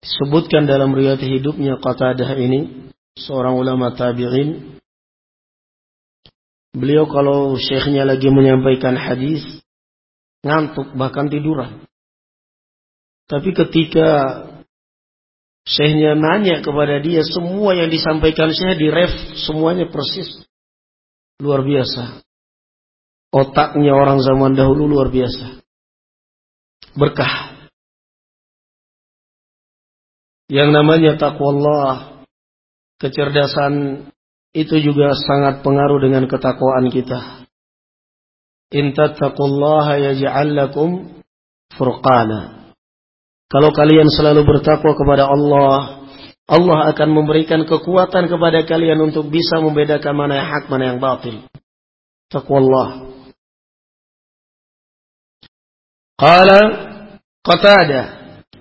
disebutkan dalam riwayat hidupnya Qatadah ini seorang ulama tabi'in beliau kalau syekhnya lagi menyampaikan hadis ngantuk bahkan tiduran tapi ketika syekhnya nanya kepada dia semua yang disampaikan syekh diref semuanya persis Luar biasa. Otaknya orang zaman dahulu luar biasa. Berkah. Yang namanya takwa Allah, kecerdasan itu juga sangat pengaruh dengan ketakwaan kita. In tattaqullaha yaj'al lakum furqana. Kalau kalian selalu bertakwa kepada Allah, Allah akan memberikan kekuatan kepada kalian untuk bisa membedakan mana yang hak, mana yang batil. Taqwallah. Qala Qatada,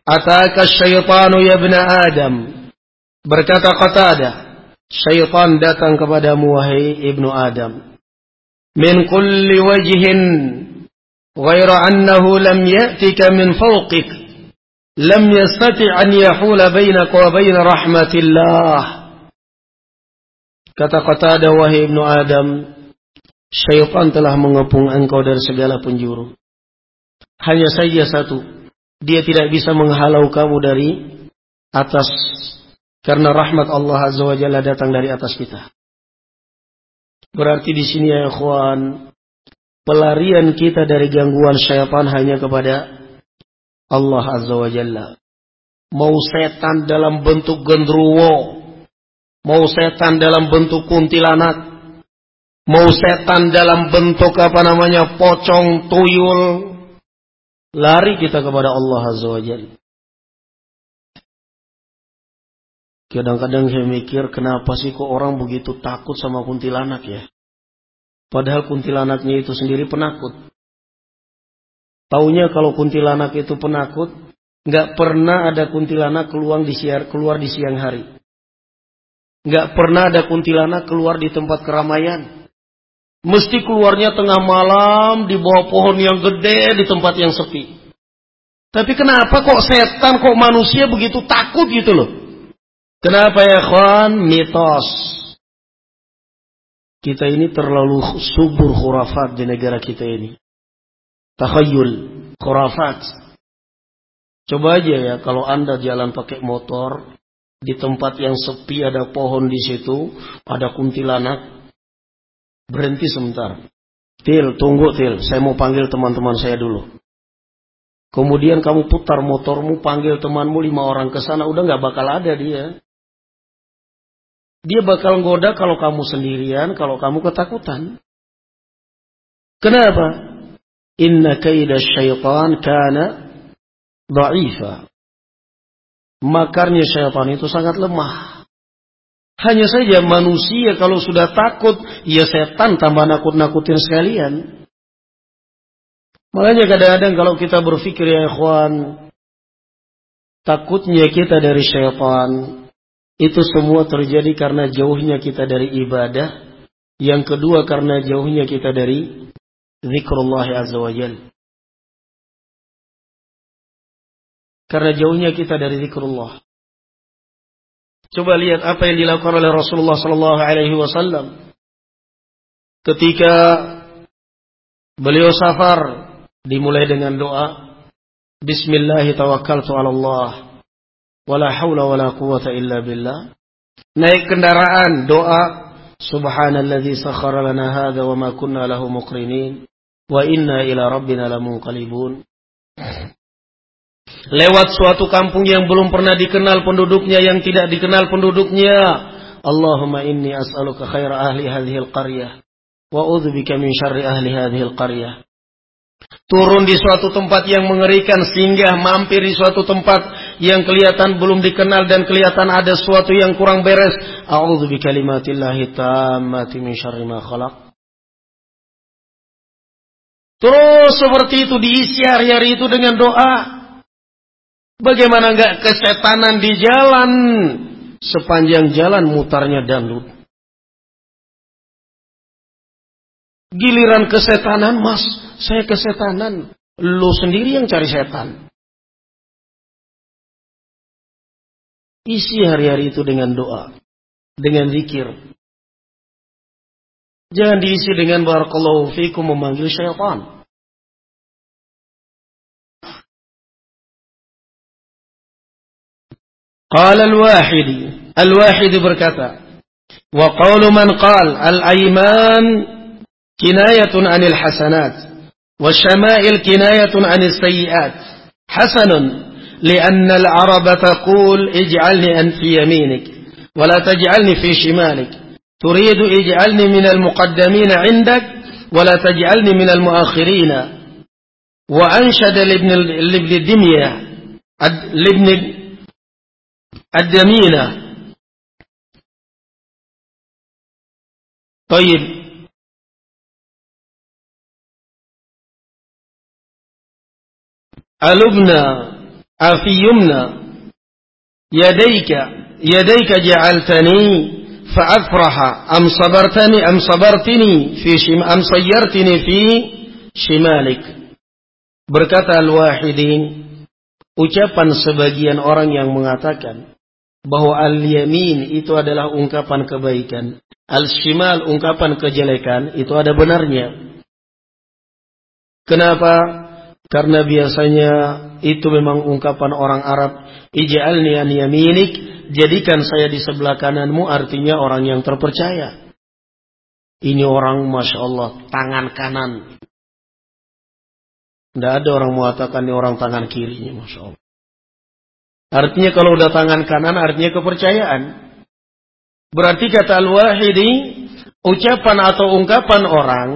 "Ataka syaitanu ya ibn Adam." Berkata Qatada, syaitan datang kepadamu wahai ibnu Adam. Min kulli wajhin ghaira annahu lam ya'tika min fawqik lam yastati an yahula bainaka wa bain rahmatillah. Kata-kata ada wahai ibnu Adam, syaitan telah mengepung engkau dari segala penjuru. Hanya saja satu, dia tidak bisa menghalau kamu dari atas karena rahmat Allah Azza wa Jalla datang dari atas kita. Berarti di sini ya ikhwan, pelarian kita dari gangguan syaitan hanya kepada Allah Azza wa Jalla. Mau setan dalam bentuk gendruwo. Mau setan dalam bentuk kuntilanak. Mau setan dalam bentuk apa namanya pocong, tuyul. Lari kita kepada Allah Azza wa. Kadang-kadang saya mikir kenapa sih kok orang begitu takut sama kuntilanak ya. Padahal kuntilanaknya itu sendiri penakut. Taunya kalau kuntilanak itu penakut, nggak pernah ada kuntilanak keluar di siar, keluar di siang hari. Nggak pernah ada kuntilanak keluar di tempat keramaian. Mesti keluarnya tengah malam di bawah pohon yang gede di tempat yang sepi. Tapi kenapa kok setan, kok manusia begitu takut gitu loh? Kenapa ya kawan? Mitos. Kita ini terlalu subur khurafat di negara kita ini takhayul, khurafat. Coba aja ya kalau Anda jalan pakai motor di tempat yang sepi ada pohon di situ, ada kuntilanak. Berhenti sebentar. Til, tunggu Til, saya mau panggil teman-teman saya dulu. Kemudian kamu putar motormu, panggil temanmu lima orang ke sana, udah nggak bakal ada dia. Dia bakal ngoda kalau kamu sendirian, kalau kamu ketakutan. Kenapa? Inna kaida syaitan kana dha'ifa. Makarnya syaitan itu sangat lemah. Hanya saja manusia kalau sudah takut, ya setan tambah nakut-nakutin sekalian. Makanya kadang-kadang kalau kita berpikir ya ikhwan, takutnya kita dari syaitan, itu semua terjadi karena jauhnya kita dari ibadah. Yang kedua karena jauhnya kita dari zikrullah azza wa jal. Karena jauhnya kita dari zikrullah. Coba lihat apa yang dilakukan oleh Rasulullah sallallahu alaihi wasallam. Ketika beliau safar dimulai dengan doa Bismillah tawakkaltu 'ala Allah wala haula wala quwata illa billah. Naik kendaraan doa Subhanalladzi sakhkhara lana hadza wa ma kunna lahu muqrinin wa inna ila rabbina lamunqalibun lewat suatu kampung yang belum pernah dikenal penduduknya yang tidak dikenal penduduknya. Allahumma inni as'aluka khaira ahli hadhihi al-qaryah wa a'udzubika min syarri ahli hadhihi al-qaryah. Turun di suatu tempat yang mengerikan sehingga mampir di suatu tempat yang kelihatan belum dikenal dan kelihatan ada sesuatu yang kurang beres. A'udzu bikalimatillahi tammati min syarri ma khalaq. Terus seperti itu diisi hari-hari itu dengan doa. Bagaimana enggak kesetanan di jalan? Sepanjang jalan mutarnya dangdut. Giliran kesetanan, mas, saya kesetanan. Lu sendiri yang cari setan. Isi hari-hari itu dengan doa. Dengan zikir. Jangan diisi dengan barakallahu fikum memanggil syaitan. قال الواحد الواحد بركته وقول من قال الأيمان كناية عن الحسنات والشمائل كناية عن السيئات. حسن لأن العرب تقول اجعلني أن في يمينك ولا تجعلني في شمالك. تريد اجعلني من المقدمين عندك ولا تجعلني من المؤخرين. وأنشد لابن, لابن دمية لابن الدمينة طيب ألبنا أفي يمنى يديك يديك جعلتني فأفرح أم صبرتني أم صبرتني في شم أم صيرتني في شمالك berkata al-wahidin ucapan sebagian orang yang mengatakan bahwa al-yamin itu adalah ungkapan kebaikan, al-shimal ungkapan kejelekan, itu ada benarnya. Kenapa? Karena biasanya itu memang ungkapan orang Arab, ij'alni an yaminik, jadikan saya di sebelah kananmu artinya orang yang terpercaya. Ini orang Masya Allah, tangan kanan. Tidak ada orang mengatakan ini orang tangan kirinya, Masya Allah. Artinya kalau udah tangan kanan artinya kepercayaan. Berarti kata Al-Wahidi, ucapan atau ungkapan orang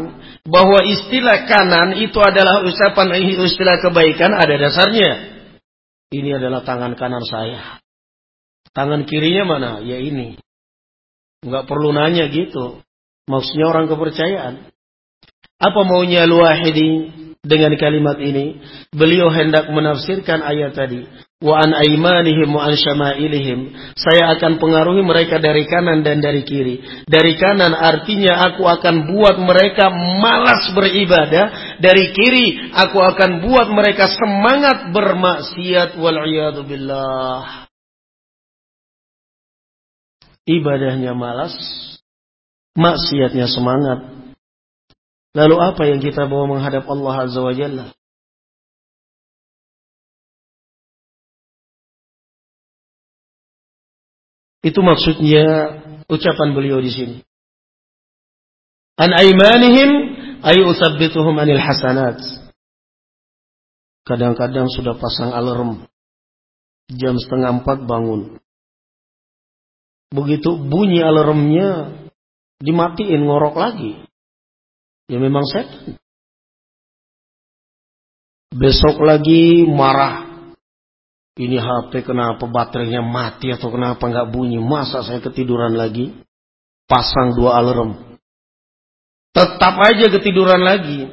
bahwa istilah kanan itu adalah ucapan istilah kebaikan ada dasarnya. Ini adalah tangan kanan saya. Tangan kirinya mana? Ya ini. Enggak perlu nanya gitu. Maksudnya orang kepercayaan. Apa maunya Al-Wahidi dengan kalimat ini? Beliau hendak menafsirkan ayat tadi wa an aimanihim wa an syama'ilihim. Saya akan pengaruhi mereka dari kanan dan dari kiri. Dari kanan artinya aku akan buat mereka malas beribadah. Dari kiri aku akan buat mereka semangat bermaksiat wal billah. Ibadahnya malas, maksiatnya semangat. Lalu apa yang kita bawa menghadap Allah Azza wa Jalla? Itu maksudnya ucapan beliau di sini. An aimanihim ay uthabbituhum anil hasanat. Kadang-kadang sudah pasang alarm. Jam setengah empat bangun. Begitu bunyi alarmnya dimatiin ngorok lagi. Ya memang setan. Besok lagi marah. Ini HP kenapa baterainya mati atau kenapa nggak bunyi? Masa saya ketiduran lagi? Pasang dua alarm. Tetap aja ketiduran lagi.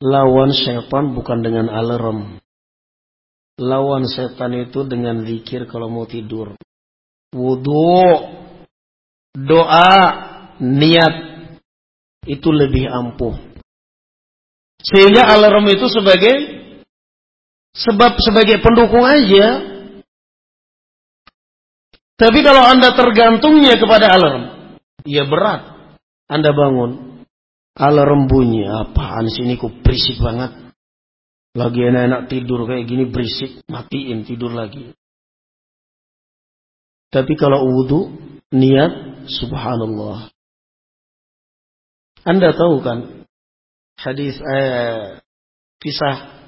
Lawan setan bukan dengan alarm. Lawan setan itu dengan zikir kalau mau tidur. Wudhu, doa, niat. Itu lebih ampuh. Sehingga alarm itu sebagai sebab sebagai pendukung aja. Tapi kalau Anda tergantungnya kepada alarm, ya berat. Anda bangun, alarm bunyi, apaan sih ini kok berisik banget. Lagi enak-enak tidur kayak gini berisik, matiin tidur lagi. Tapi kalau wudhu, niat, subhanallah. Anda tahu kan, hadis eh, kisah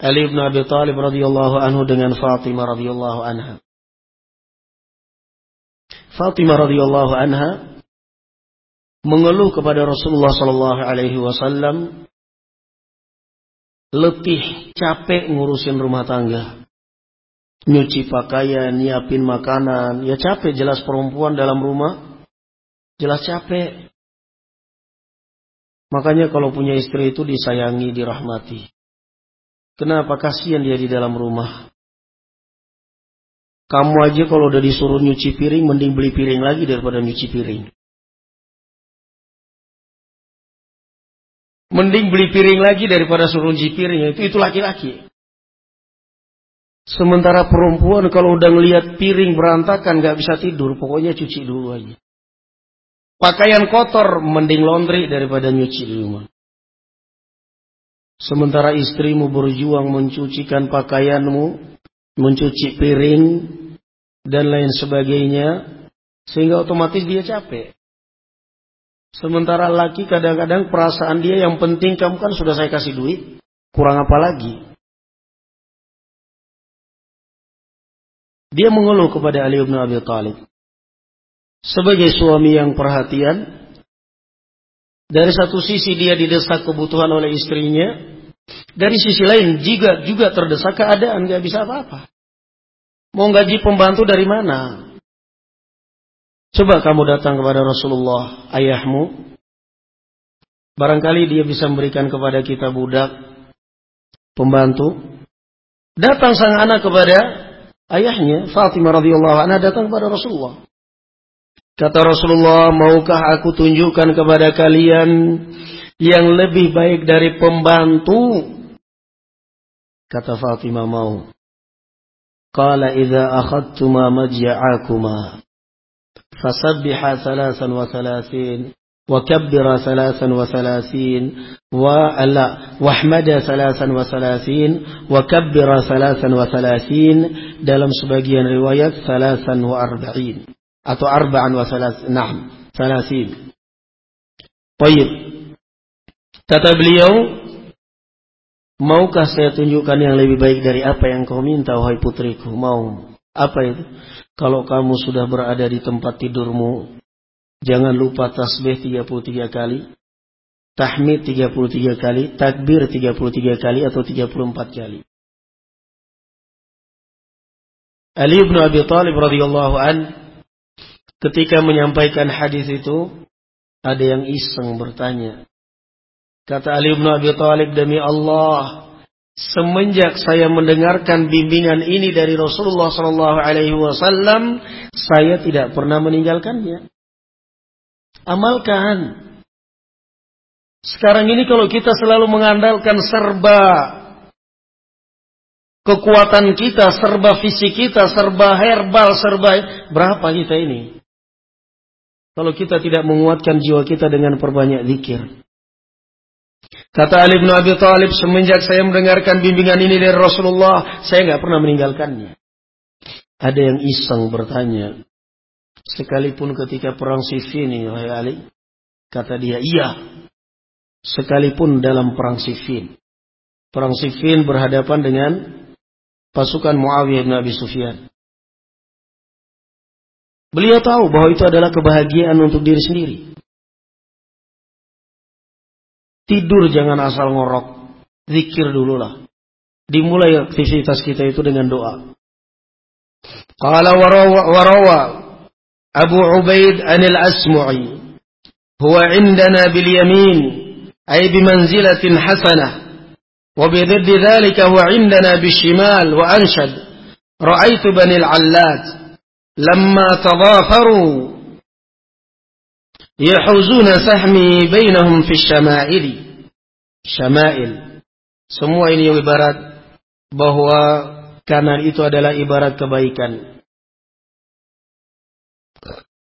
Ali bin Abi Thalib radhiyallahu anhu dengan Fatimah radhiyallahu anha. Fatimah radhiyallahu anha mengeluh kepada Rasulullah sallallahu alaihi wasallam letih, capek ngurusin rumah tangga. Nyuci pakaian, nyiapin makanan. Ya capek jelas perempuan dalam rumah. Jelas capek. Makanya kalau punya istri itu disayangi, dirahmati. Kenapa kasihan dia di dalam rumah? Kamu aja kalau udah disuruh nyuci piring, mending beli piring lagi daripada nyuci piring. Mending beli piring lagi daripada suruh cuci piring. Itu itu laki-laki. Sementara perempuan kalau udah ngelihat piring berantakan gak bisa tidur, pokoknya cuci dulu aja. Pakaian kotor mending laundry daripada nyuci di rumah. Sementara istrimu berjuang mencucikan pakaianmu, mencuci piring, dan lain sebagainya, sehingga otomatis dia capek. Sementara laki kadang-kadang perasaan dia yang penting kamu kan sudah saya kasih duit. Kurang apa lagi? Dia mengeluh kepada Ali bin Abi Thalib. Sebagai suami yang perhatian, dari satu sisi dia didesak kebutuhan oleh istrinya, dari sisi lain juga juga terdesak keadaan nggak bisa apa-apa. Mau gaji pembantu dari mana? Coba kamu datang kepada Rasulullah, ayahmu. Barangkali dia bisa memberikan kepada kita budak, pembantu. Datang sang anak kepada ayahnya, Fatimah radhiyallahu anha datang kepada Rasulullah. Kata Rasulullah, maukah aku tunjukkan kepada kalian yang lebih baik dari pembantu? Kata Fatimah mau. Qala idza akhadtuma majya'akuma fasabbiha thalathan wa thalathin wa kabbira thalathan wa thalathin wa ala wahmada thalathan wa thalathin wa kabbira thalathan wa thalathin dalam sebagian riwayat thalathan wa arba'in atau arba'an wa salas na'am salasin. Baik. Kata beliau, maukah saya tunjukkan yang lebih baik dari apa yang kau minta wahai putriku? Mau. Apa itu? Kalau kamu sudah berada di tempat tidurmu, jangan lupa tasbih 33 kali, tahmid 33 kali, takbir 33 kali atau 34 kali. Ali bin Abi Thalib radhiyallahu an ketika menyampaikan hadis itu ada yang iseng bertanya. Kata Ali bin Abi Thalib demi Allah, Semenjak saya mendengarkan bimbingan ini dari Rasulullah Sallallahu Alaihi Wasallam, saya tidak pernah meninggalkannya. Amalkan. Sekarang ini kalau kita selalu mengandalkan serba kekuatan kita, serba fisik kita, serba herbal, serba berapa kita ini? Kalau kita tidak menguatkan jiwa kita dengan perbanyak zikir. Kata Ali bin Abi Thalib, semenjak saya mendengarkan bimbingan ini dari Rasulullah, saya nggak pernah meninggalkannya. Ada yang iseng bertanya, sekalipun ketika perang Siffin ini, wahai Ali, kata dia, iya, sekalipun dalam perang Siffin. Perang Siffin berhadapan dengan pasukan Muawiyah bin Abi Sufyan. Beliau tahu bahwa itu adalah kebahagiaan untuk diri sendiri. Tidur jangan asal ngorok. Zikir dululah. Dimulai aktivitas kita itu dengan doa. Qala warawa Abu Ubaid anil Asmu'i huwa indana bil yamin ay bimanzilatin hasanah wa bididd dhalika huwa indana bishimal wa anshad ra'aytu لما تظافروا يحوزون sahmi bainahum fi syama'ili syama'il semua ini ibarat bahwa kanan itu adalah ibarat kebaikan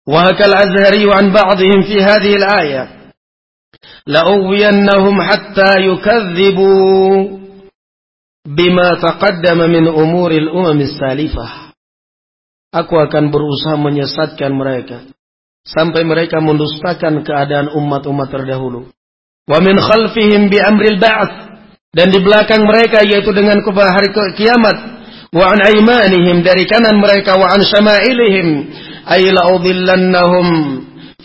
wa hakal azhari an ba'dihim fi hadhihi al-ayah la'uwiyannahum hatta yukadzibu bima taqaddama min umuri al-umam as-salifah Aku akan berusaha menyesatkan mereka sampai mereka mendustakan keadaan umat-umat terdahulu. Wa min khalfihim bi amril ba'ats dan di belakang mereka yaitu dengan hari kiamat wa an aimanihim dari kanan mereka wa an syama'ilihim ay la'udhillannahum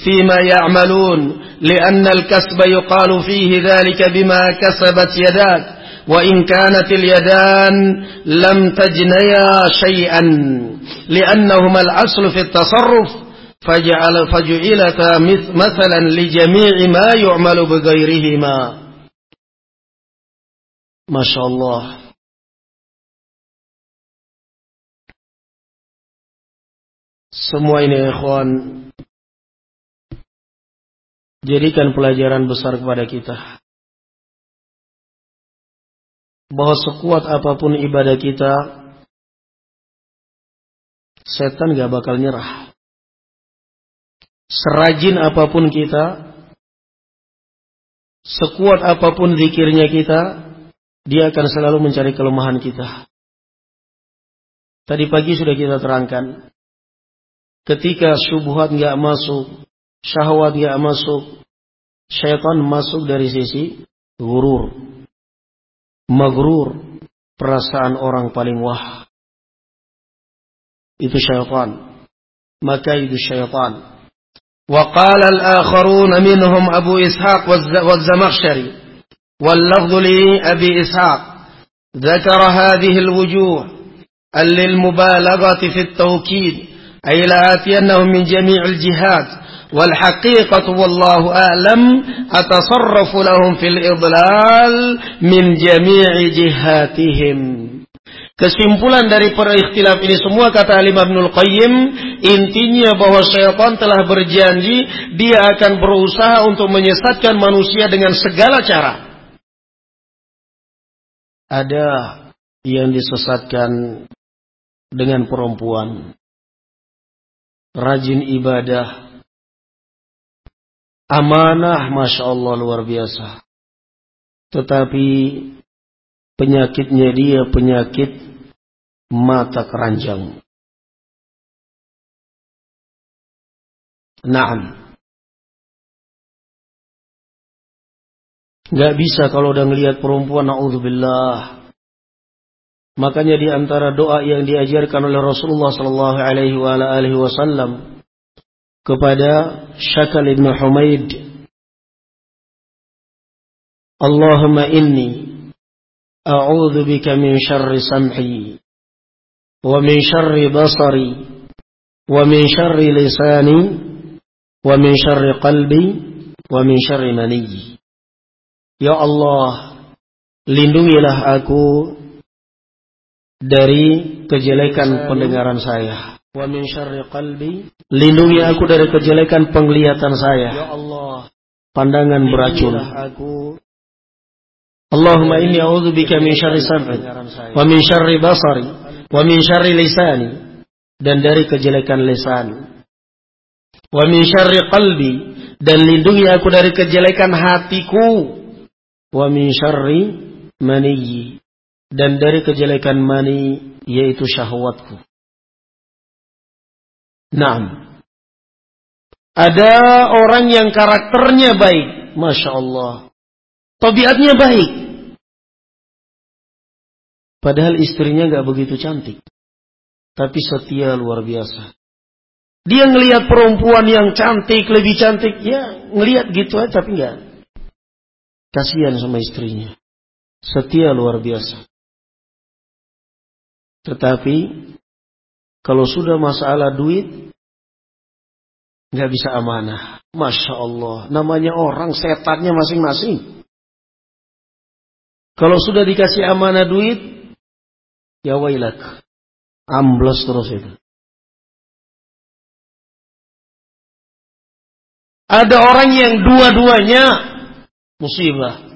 فيما يعملون لأن الكسب يقال فيه ذلك بما كسبت يداك وإن كانت اليدان لم تجنيا شيئا لأنهما الأصل في التصرف فجعل فجعلتا مثلا لجميع ما يعمل بغيرهما ما شاء الله Semua ini ikhwan jadikan pelajaran besar kepada kita. bahwa sekuat apa pun ibadah kita, setan gak bakal nyerah. Serajin apa pun kita, sekuat apa pun zikirnya kita, dia akan selalu mencari kelemahan kita. Tadi pagi sudah kita terangkan. Ketika subuhat nggak masuk, syahwat nggak masuk, syaitan masuk dari sisi gurur. Magrur, perasaan orang paling wah. Itu syaitan. Maka itu syaitan. وقال الآخرون منهم أبو إسحاق والزمخشري واللفظ لأبي إسحاق ذكر هذه الوجوه للمبالغة في التوكيد أي لآتينهم من جميع الجهات والحقيقة والله أعلم أتصرف لهم في الإضلال من جميع جهاتهم. Kesimpulan dari perikhtilaf ini semua kata Alim Ibnul Qayyim intinya bahwa syaitan telah berjanji dia akan berusaha untuk menyesatkan manusia dengan segala cara. Ada yang disesatkan dengan perempuan, rajin ibadah, amanah Masya Allah luar biasa tetapi penyakitnya dia penyakit mata keranjang. Naam. Gak bisa kalau udah ngelihat perempuan, na'udzubillah. Makanya di antara doa yang diajarkan oleh Rasulullah sallallahu alaihi wasallam kepada Syakal ibn Humaid. Allahumma inni a'udhu bika min syarri samhi wa min syarri basari wa min syarri lisani wa min syarri qalbi wa min syarri mani Ya Allah lindungilah aku dari kejelekan pendengaran saya wa min syarri qalbi lindungi aku dari kejelekan penglihatan saya. Ya Allah. Pandangan beracun. aku. Allahumma inni a'udzubika min syarri sam'i wa min syarri basari wa min syarri lisani dan dari kejelekan lisan wa min syarri qalbi dan lindungi aku dari kejelekan hatiku. Wa min syarri maniyyi dan dari kejelekan mani yaitu syahwatku Naam ada orang yang karakternya baik Masya Allah Tabiatnya baik Padahal istrinya nggak begitu cantik. Tapi setia luar biasa. Dia ngelihat perempuan yang cantik, lebih cantik. Ya ngelihat gitu aja tapi nggak. Kasihan sama istrinya. Setia luar biasa. Tetapi kalau sudah masalah duit nggak bisa amanah. Masya Allah, namanya orang setannya masing-masing. Kalau sudah dikasih amanah duit, ya wailak. Ambles terus itu. Ada orang yang dua-duanya musibah.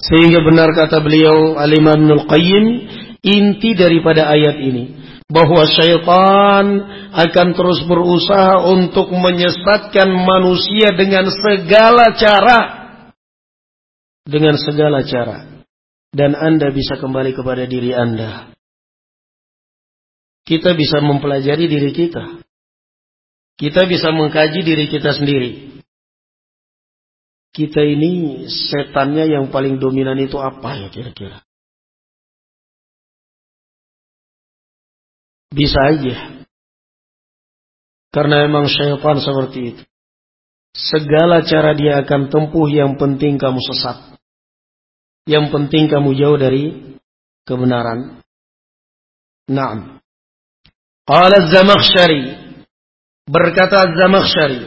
Sehingga benar kata beliau Al-Imam Qayyim inti daripada ayat ini bahwa syaitan akan terus berusaha untuk menyesatkan manusia dengan segala cara. Dengan segala cara. Dan Anda bisa kembali kepada diri Anda. Kita bisa mempelajari diri kita. Kita bisa mengkaji diri kita sendiri. Kita ini setannya yang paling dominan itu apa ya kira-kira? Bisa aja. Karena memang syaitan seperti itu. Segala cara dia akan tempuh yang penting kamu sesat. Yang penting kamu jauh dari kebenaran. Naam. Qala Az-Zamakhsyari. Berkata Az-Zamakhsyari.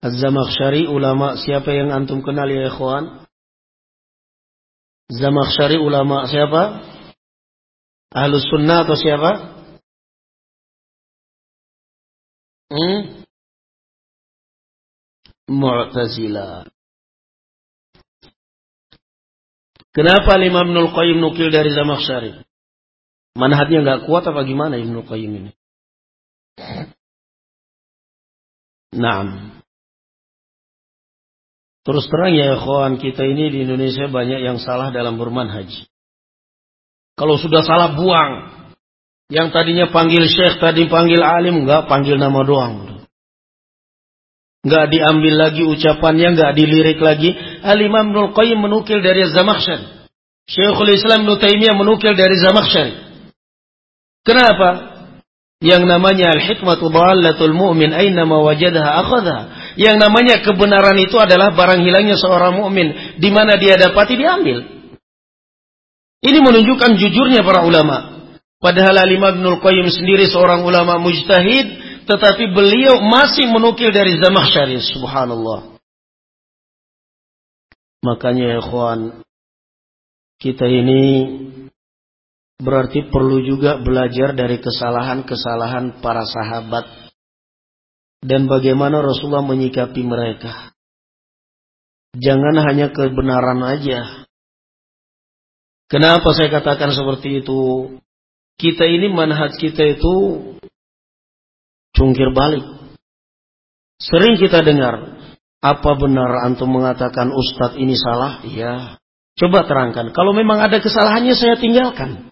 Az-Zamakhsyari ulama siapa yang antum kenal ya ikhwan? Zamakhsyari ulama siapa? Ahlus sunnah atau siapa? Hmm? Mu'tazila. Kenapa Imam Ibnul Qayyim nukil dari Zamakhsyari? Manhajnya nggak kuat apa gimana Ibnul Qayyim ini? Naam. Terus terang ya kawan kita ini di Indonesia banyak yang salah dalam bermanhaj. Kalau sudah salah buang. Yang tadinya panggil syekh, tadi panggil alim, enggak panggil nama doang. Enggak diambil lagi ucapannya, enggak dilirik lagi. Al-Imam Ibnul Qayyim menukil dari Zamakhsyari. Syekhul Islam Ibnu Taimiyah menukil dari Zamakhsyari. Kenapa? Yang namanya al-hikmatu dhallatul mu'min aina ma wajadaha akhadha. Yang namanya kebenaran itu adalah barang hilangnya seorang mukmin, di mana dia dapati diambil. Ini menunjukkan jujurnya para ulama. Padahal Al-Imam Ibnul Qayyim sendiri seorang ulama mujtahid, tetapi beliau masih menukil dari Zamakhsyari, subhanallah. Makanya ya ikhwan, kita ini berarti perlu juga belajar dari kesalahan-kesalahan para sahabat dan bagaimana Rasulullah menyikapi mereka. Jangan hanya kebenaran aja. Kenapa saya katakan seperti itu? Kita ini manhaj kita itu cungkir balik. Sering kita dengar, apa benar antum mengatakan ustadz ini salah? Iya. Coba terangkan. Kalau memang ada kesalahannya saya tinggalkan.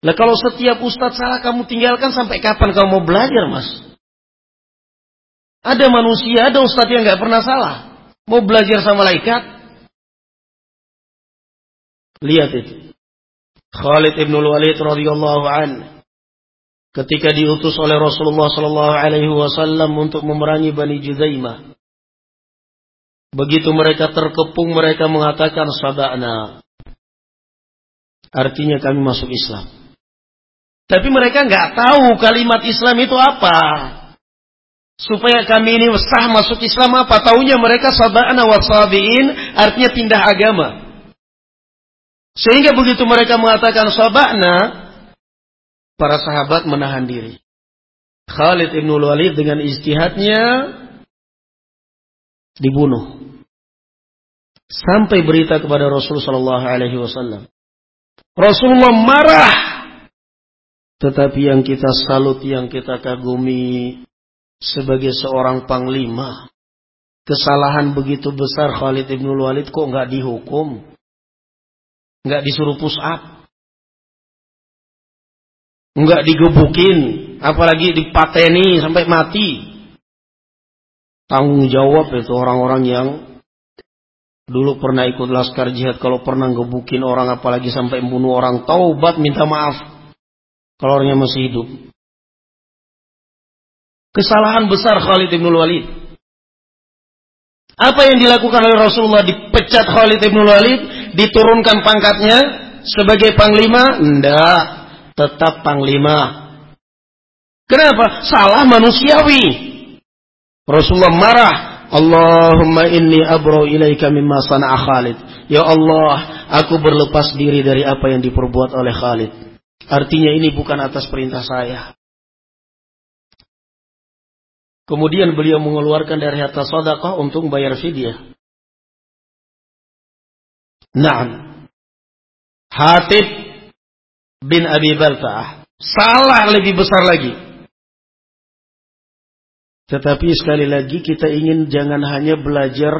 Lah kalau setiap ustadz salah kamu tinggalkan sampai kapan kamu mau belajar mas? Ada manusia, ada ustadz yang nggak pernah salah. Mau belajar sama malaikat? Lihat itu. Khalid ibn Walid radhiyallahu an ketika diutus oleh Rasulullah sallallahu alaihi wasallam untuk memerangi Bani Juzaimah. Begitu mereka terkepung mereka mengatakan sabana. Artinya kami masuk Islam. Tapi mereka nggak tahu kalimat Islam itu apa. Supaya kami ini sah masuk Islam apa? Taunya mereka sabana wa sabiin artinya pindah agama. Sehingga begitu mereka mengatakan sabana, para sahabat menahan diri. Khalid ibn Walid dengan istihadnya dibunuh. Sampai berita kepada Rasul Sallallahu Alaihi Wasallam. Rasulullah marah. Tetapi yang kita salut, yang kita kagumi, sebagai seorang panglima. Kesalahan begitu besar Khalid ibn Walid kok nggak dihukum? Nggak disuruh push up? Nggak digebukin? Apalagi dipateni sampai mati? Tanggung jawab itu orang-orang yang dulu pernah ikut laskar jihad. Kalau pernah gebukin orang apalagi sampai membunuh orang. Taubat minta maaf. Kalau orangnya masih hidup. Kesalahan besar Khalid bin Walid. Apa yang dilakukan oleh Rasulullah? Dipecat Khalid ibn Walid, diturunkan pangkatnya sebagai panglima? Tidak, tetap panglima. Kenapa? Salah manusiawi. Rasulullah marah. Allahumma inni abro ilaika mimma sana'a Khalid. Ya Allah, aku berlepas diri dari apa yang diperbuat oleh Khalid. Artinya ini bukan atas perintah saya. Kemudian beliau mengeluarkan dari harta sedekah untuk bayar fidyah. Naam. Hatib bin Abi Balta'ah. Salah lebih besar lagi. Tetapi sekali lagi kita ingin jangan hanya belajar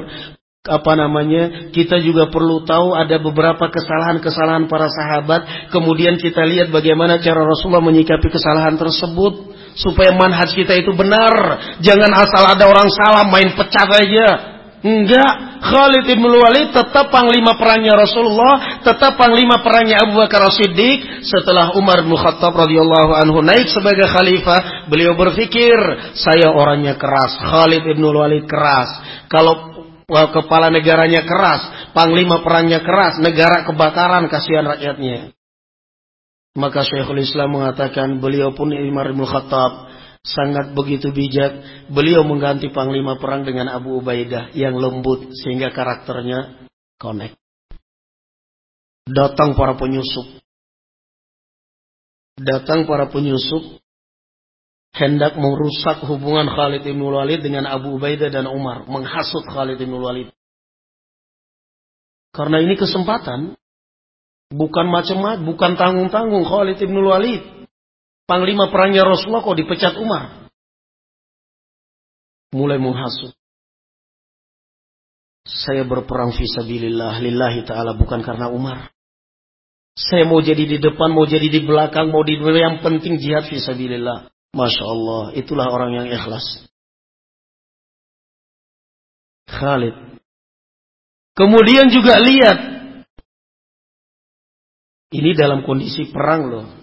apa namanya kita juga perlu tahu ada beberapa kesalahan-kesalahan para sahabat kemudian kita lihat bagaimana cara Rasulullah menyikapi kesalahan tersebut supaya manhaj kita itu benar jangan asal ada orang salah main pecat aja Enggak, Khalid ibn Walid tetap panglima perangnya Rasulullah, tetap panglima perangnya Abu Bakar Siddiq. Setelah Umar bin Khattab radhiyallahu anhu naik sebagai khalifah, beliau berpikir, saya orangnya keras, Khalid ibn Walid keras. Kalau kepala negaranya keras, panglima perangnya keras, negara kebakaran, kasihan rakyatnya. Maka Syekhul Islam mengatakan beliau pun Umar bin Khattab sangat begitu bijak. Beliau mengganti panglima perang dengan Abu Ubaidah yang lembut sehingga karakternya connect. Datang para penyusup. Datang para penyusup hendak merusak hubungan Khalid bin Walid dengan Abu Ubaidah dan Umar, menghasut Khalid bin Walid. Karena ini kesempatan, bukan macam-macam, bukan tanggung-tanggung Khalid bin Walid. Panglima perangnya Rasulullah kok dipecat Umar. Mulai menghasut. Saya berperang visabilillah lillahi ta'ala bukan karena Umar. Saya mau jadi di depan, mau jadi di belakang, mau di yang penting jihad visabilillah. Masya Allah, itulah orang yang ikhlas. Khalid. Kemudian juga lihat. Ini dalam kondisi perang loh.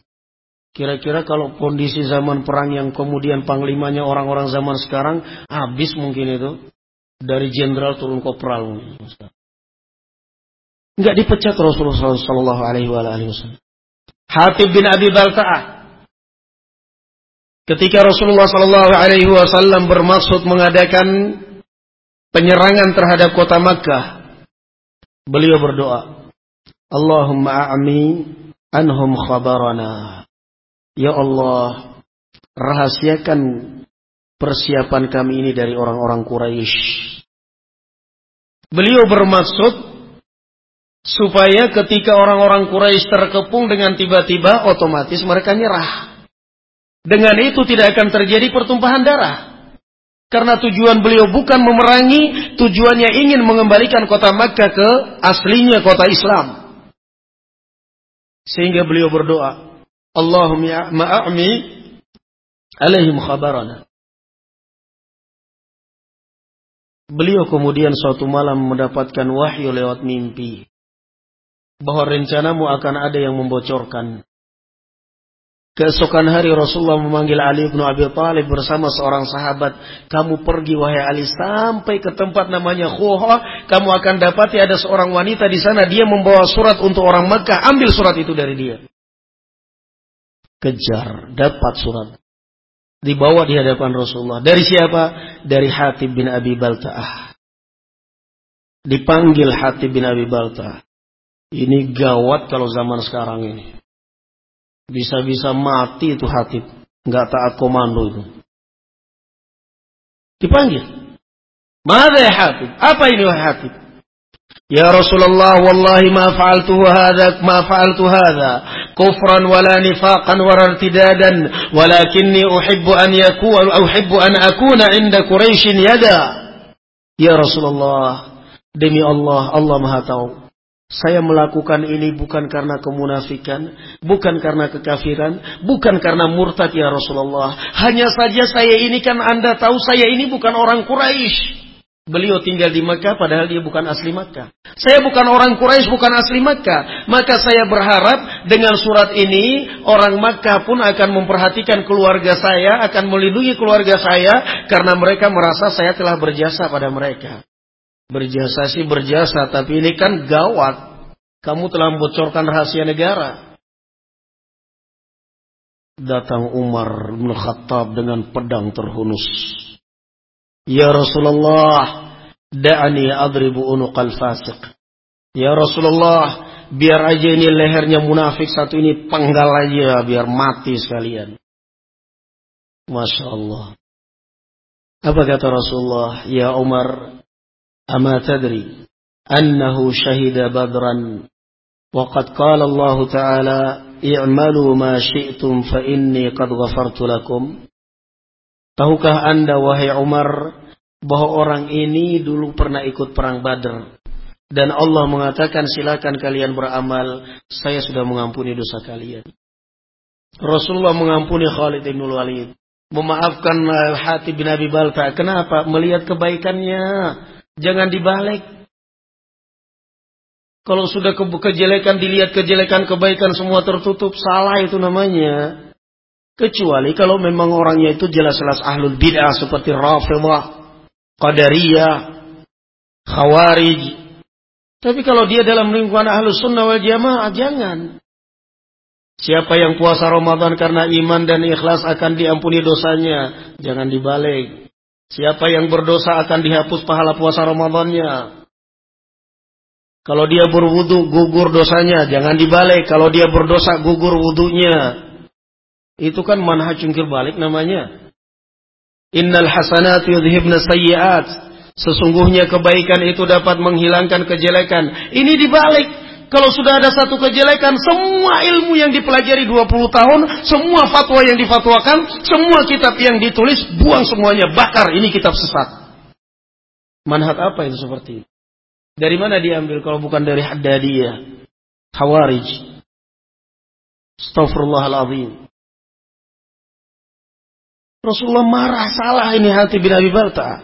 Kira-kira kalau kondisi zaman perang yang kemudian panglimanya orang-orang zaman sekarang habis mungkin itu dari jenderal turun kopral. Enggak dipecat Rasulullah Sallallahu Alaihi Wasallam. Hatib bin Abi Balta'ah Ketika Rasulullah Shallallahu Alaihi Wasallam bermaksud mengadakan penyerangan terhadap kota Makkah, beliau berdoa, Allahumma a'mi anhum khabarana. Ya Allah, rahasiakan persiapan kami ini dari orang-orang Quraisy. Beliau bermaksud supaya ketika orang-orang Quraisy terkepung dengan tiba-tiba otomatis mereka nyerah. Dengan itu tidak akan terjadi pertumpahan darah. Karena tujuan beliau bukan memerangi, tujuannya ingin mengembalikan kota Makkah ke aslinya kota Islam. Sehingga beliau berdoa, Allahumma ma'ami alaihim khabarana. Beliau kemudian suatu malam mendapatkan wahyu lewat mimpi. Bahwa rencanamu akan ada yang membocorkan. Keesokan hari Rasulullah memanggil Ali bin Abi Thalib bersama seorang sahabat. Kamu pergi wahai Ali sampai ke tempat namanya Khuha. Kamu akan dapati ada seorang wanita di sana. Dia membawa surat untuk orang Mekah. Ambil surat itu dari dia. Kejar. Dapat surat. Dibawa di hadapan Rasulullah. Dari siapa? Dari Hatib bin Abi Balta'ah. Dipanggil Hatib bin Abi Balta'ah. Ini gawat kalau zaman sekarang ini. Bisa-bisa mati itu hatib. Nggak taat komando itu. Dipanggil. Mana ya hatib? Apa ini hatib? Ya Rasulullah wallahi ma fa'altu hadha ma fa'altu hadha kufran wala nifaqan wala irtidadan walakinni uhibbu an yakuna uhibbu an akuna inda Quraisy yada Ya Rasulullah demi Allah Allah Maha tahu saya melakukan ini bukan karena kemunafikan, bukan karena kekafiran, bukan karena murtad ya Rasulullah. Hanya saja saya ini kan Anda tahu saya ini bukan orang Quraisy. Beliau tinggal di Makkah padahal dia bukan asli Makkah. Saya bukan orang Quraisy, bukan asli Makkah. Maka saya berharap dengan surat ini orang Makkah pun akan memperhatikan keluarga saya, akan melindungi keluarga saya karena mereka merasa saya telah berjasa pada mereka. Berjasa sih berjasa, tapi ini kan gawat. Kamu telah membocorkan rahasia negara. Datang Umar bin Khattab dengan pedang terhunus. Ya Rasulullah, da'ani adribu unuqal fasik. Ya Rasulullah, biar aja ini lehernya munafik satu ini penggal aja biar mati sekalian. Masya Allah. Apa kata Rasulullah? Ya Umar, ama tadri annahu syahida badran. Waqad qala Allah Ta'ala, i'malu ma syi'tum fa inni qad ghafartu lakum. Tahukah anda wahai Umar bahwa orang ini dulu pernah ikut perang Badar dan Allah mengatakan silakan kalian beramal, saya sudah mengampuni dosa kalian. Rasulullah mengampuni Khalid bin Walid. Memaafkan hati bin Abi Balta. Kenapa? Melihat kebaikannya. Jangan dibalik. Kalau sudah ke kejelekan dilihat kejelekan kebaikan semua tertutup. Salah itu namanya. Kecuali kalau memang orangnya itu jelas-jelas ahlul bid'ah seperti Rafidah, Qadariyah, Khawarij, tapi kalau dia dalam lingkungan ahlus sunnah wal jamaah, jangan. Siapa yang puasa Ramadan karena iman dan ikhlas akan diampuni dosanya. Jangan dibalik. Siapa yang berdosa akan dihapus pahala puasa Ramadannya. Kalau dia berwudu gugur dosanya, jangan dibalik. Kalau dia berdosa gugur wudunya. Itu kan manhaj jungkir balik namanya. Innal hasanat yudhibna sayyiat. Sesungguhnya kebaikan itu dapat menghilangkan kejelekan. Ini dibalik. Kalau sudah ada satu kejelekan, semua ilmu yang dipelajari 20 tahun, semua fatwa yang difatwakan, semua kitab yang ditulis, buang semuanya, bakar. Ini kitab sesat. Manhat apa itu seperti itu? Dari mana diambil kalau bukan dari Haddadiyah? Khawarij. Astaghfirullahaladzim. Rasulullah marah salah ini hati bin Abi Balta.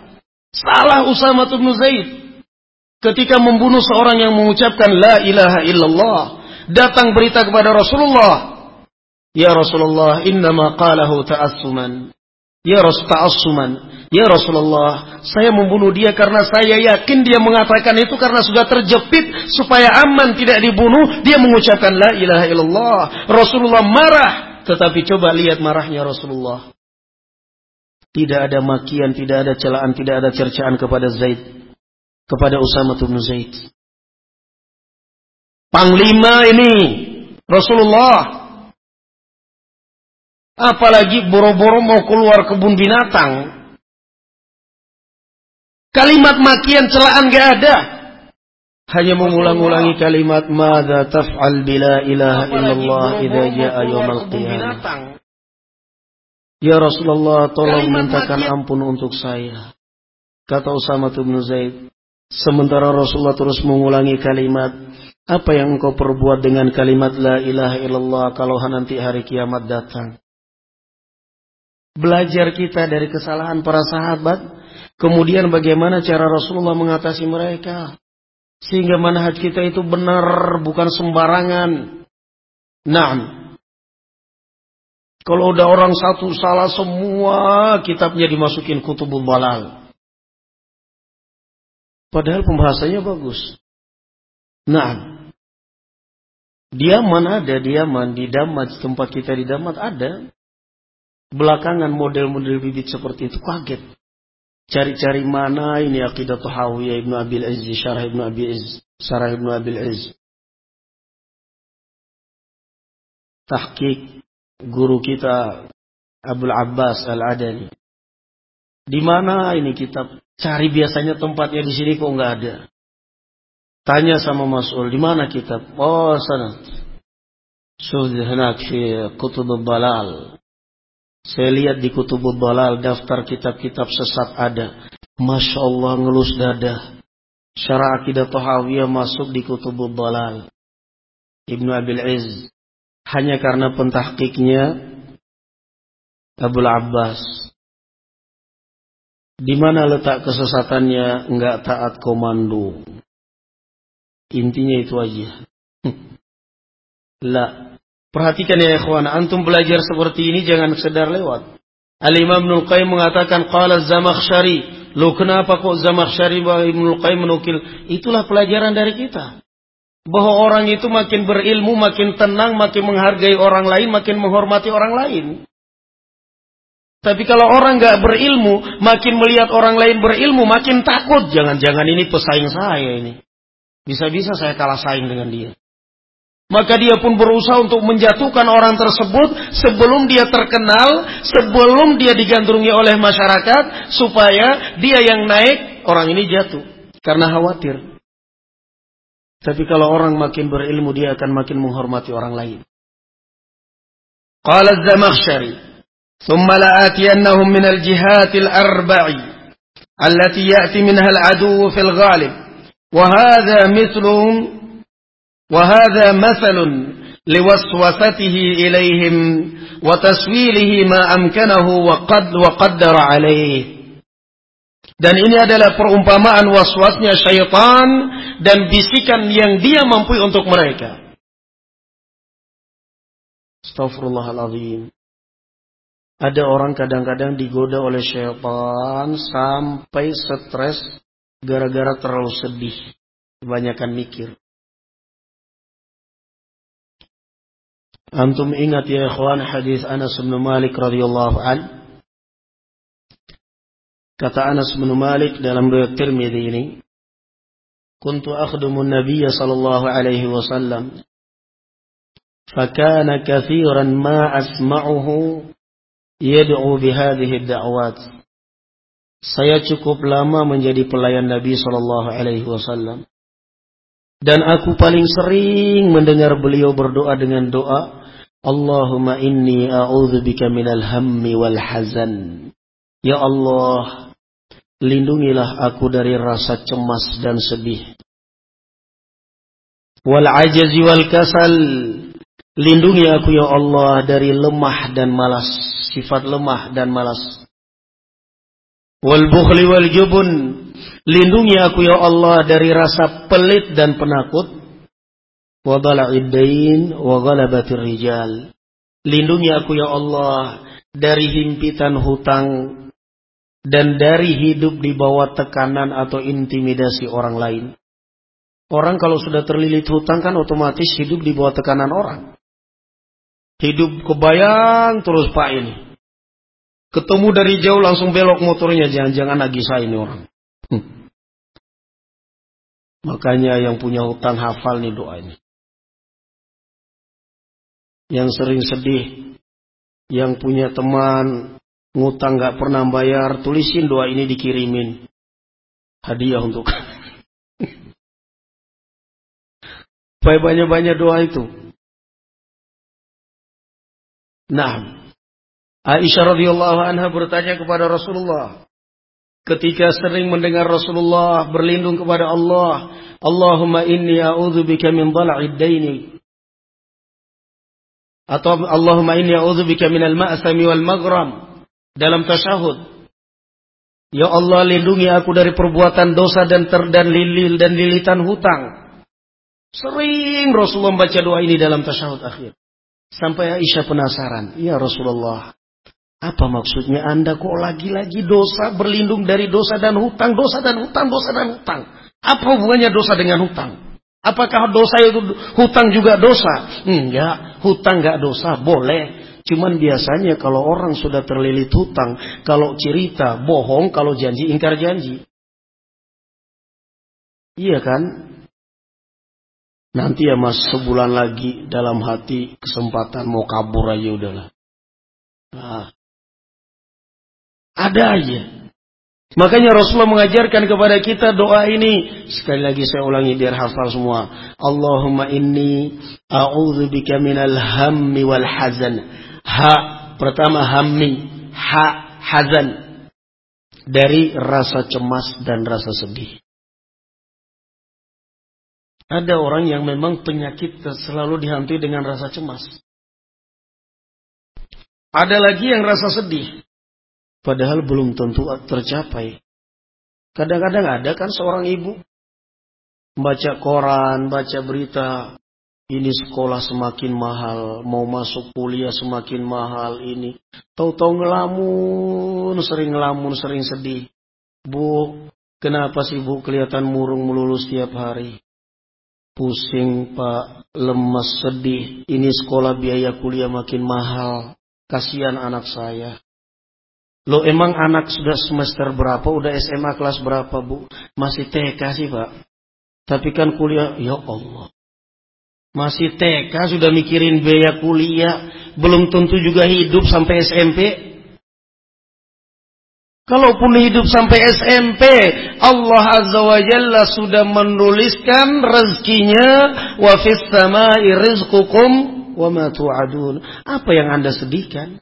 Salah Usama bin Zaid ketika membunuh seorang yang mengucapkan la ilaha illallah. Datang berita kepada Rasulullah. Ya Rasulullah, innama qalahu ta'assuman. Ya Rasul ta'assuman. Ya Rasulullah, saya membunuh dia karena saya yakin dia mengatakan itu karena sudah terjepit supaya aman tidak dibunuh. Dia mengucapkan la ilaha illallah. Rasulullah marah. Tetapi coba lihat marahnya Rasulullah. Tidak ada makian, tidak ada celaan, tidak ada cercaan kepada Zaid. Kepada Usama bin Zaid. Panglima ini Rasulullah. Apalagi boro-boro mau keluar kebun binatang. Kalimat makian celaan gak ada. Hanya mengulang-ulangi kalimat Mada taf'al bila ilaha illallah idha ja'a yawmal qiyamah. Ya Rasulullah, tolong mintakan ampun untuk saya. Kata Usama bin Zaid. Sementara Rasulullah terus mengulangi kalimat, apa yang engkau perbuat dengan kalimat la ilaha illallah kalau nanti hari kiamat datang? Belajar kita dari kesalahan para sahabat, kemudian bagaimana cara Rasulullah mengatasi mereka. Sehingga manhaj kita itu benar, bukan sembarangan. Nah, kalau udah orang satu salah semua kitabnya dimasukin kutubul balal. Padahal pembahasannya bagus. Nah, diaman ada, diaman di damat tempat kita di damat ada. Belakangan model-model bibit seperti itu kaget. Cari-cari mana ini akidah Tuhawiyah Ibnu Abil Izz, Syarah Ibnu Abil Izz, Syarah Ibnu Abil Izz. Tahqiq guru kita Abdul Abbas Al-Adani. Di mana ini kitab? Cari biasanya tempatnya di sini kok nggak ada. Tanya sama Mas'ul, di mana kitab? Oh, sana. Sudah henak fi kutub balal. Saya lihat di kutub balal daftar kitab-kitab sesat ada. Masya Allah ngelus dada. Syarah akidah Tahawiyah masuk di kutub balal. Ibnu Abil Izz hanya karena pentahkiknya Abu Abbas. Di mana letak kesesatannya enggak taat komando. Intinya itu aja. La. Perhatikan ya ikhwan, antum belajar seperti ini jangan sedar lewat. Al-Imam Ibnu Qayyim mengatakan qala Zamakhsyari Lo kenapa kok Zamakhsyari Ibnu Qayyim menukil? Itulah pelajaran dari kita. Bahwa orang itu makin berilmu, makin tenang, makin menghargai orang lain, makin menghormati orang lain. Tapi kalau orang nggak berilmu, makin melihat orang lain berilmu, makin takut. Jangan-jangan ini pesaing saya ini. Bisa-bisa saya kalah saing dengan dia. Maka dia pun berusaha untuk menjatuhkan orang tersebut sebelum dia terkenal, sebelum dia digandrungi oleh masyarakat, supaya dia yang naik, orang ini jatuh. Karena khawatir. Tapi kalau orang makin berilmu, dia akan makin menghormati orang lain. Qala az-Zamakhsyari, "Thumma la'atiyannahum min al-jihati al-arba'i allati ya'ti minha al-'aduwwu fil ghalib, wa hadha mithluhum وهذا مثل لوسوسته إليهم وتسويله ما أمكنه وقد وقدر عليه Dan ini adalah perumpamaan waswasnya syaitan dan bisikan yang dia mampu untuk mereka. Astagfirullahaladzim. Ada orang kadang-kadang digoda oleh syaitan sampai stres gara-gara terlalu sedih. Kebanyakan mikir. Antum ingat ya ikhwan hadis Anas bin Malik radhiyallahu an. Kata Anas bin Malik dalam riwayat Tirmidzi ini, "Kuntu akhdumun Nabiy sallallahu alaihi wasallam, fakana katsiran ma asma'uhu yad'u bihadhihi ad-da'wat." Saya cukup lama menjadi pelayan Nabi sallallahu alaihi wasallam. Dan aku paling sering mendengar beliau berdoa dengan doa, "Allahumma inni a'udzubika minal hammi wal hazan." Ya Allah, lindungilah aku dari rasa cemas dan sedih. Wal ajazi wal kasal. Lindungi aku ya Allah dari lemah dan malas, sifat lemah dan malas. Wal bukhli wal jubun. Lindungi aku ya Allah dari rasa pelit dan penakut wa dala'id wa ghalabatir rijal. Lindungi aku ya Allah dari himpitan hutang dan dari hidup di bawah tekanan atau intimidasi orang lain. Orang kalau sudah terlilit hutang kan otomatis hidup di bawah tekanan orang. Hidup kebayang terus Pak ini. Ketemu dari jauh langsung belok motornya, jangan-jangan lagi saya ini orang. Hmm. Makanya yang punya hutang hafal nih doa ini yang sering sedih, yang punya teman ngutang gak pernah bayar, tulisin doa ini dikirimin. Hadiah untuk banyak-banyak doa itu. Nah, Aisyah radhiyallahu anha bertanya kepada Rasulullah ketika sering mendengar Rasulullah berlindung kepada Allah, Allahumma inni a'udzubika min dhala'id daini atau Allahumma inni a'udzubika minal ma'sami wal maghram dalam tasyahud. Ya Allah lindungi aku dari perbuatan dosa dan ter dan lilil dan lilitan hutang. Sering Rasulullah membaca doa ini dalam tasyahud akhir. Sampai Aisyah penasaran. Ya Rasulullah. Apa maksudnya anda kok lagi-lagi dosa berlindung dari dosa dan hutang. Dosa dan hutang, dosa dan hutang. Apa hubungannya dosa dengan hutang? Apakah dosa itu hutang juga dosa? Enggak, hutang enggak dosa, boleh. Cuman biasanya kalau orang sudah terlilit hutang, kalau cerita bohong, kalau janji ingkar janji. Iya kan? Nanti ya mas sebulan lagi dalam hati kesempatan mau kabur aja udahlah. Nah, ada aja. Makanya Rasulullah mengajarkan kepada kita doa ini. Sekali lagi saya ulangi biar hafal semua. Allahumma inni a'udzubika minal hammi wal hazan. Ha pertama hammi, ha hazan. Dari rasa cemas dan rasa sedih. Ada orang yang memang penyakit selalu dihantui dengan rasa cemas. Ada lagi yang rasa sedih. Padahal belum tentu tercapai. Kadang-kadang ada kan seorang ibu baca koran, baca berita, ini sekolah semakin mahal, mau masuk kuliah semakin mahal ini. Tahu-tahu ngelamun, sering ngelamun, sering sedih. Bu, kenapa sih bu kelihatan murung melulu setiap hari? Pusing pak, lemas, sedih. Ini sekolah biaya kuliah makin mahal. Kasihan anak saya. Lo emang anak sudah semester berapa? Udah SMA kelas berapa bu? Masih TK sih pak. Tapi kan kuliah, ya Allah. Masih TK sudah mikirin biaya kuliah. Belum tentu juga hidup sampai SMP. Kalaupun hidup sampai SMP, Allah Azza wa Jalla sudah menuliskan rezekinya wa fis samai rizqukum wa ma tu'adun. Apa yang Anda sedihkan?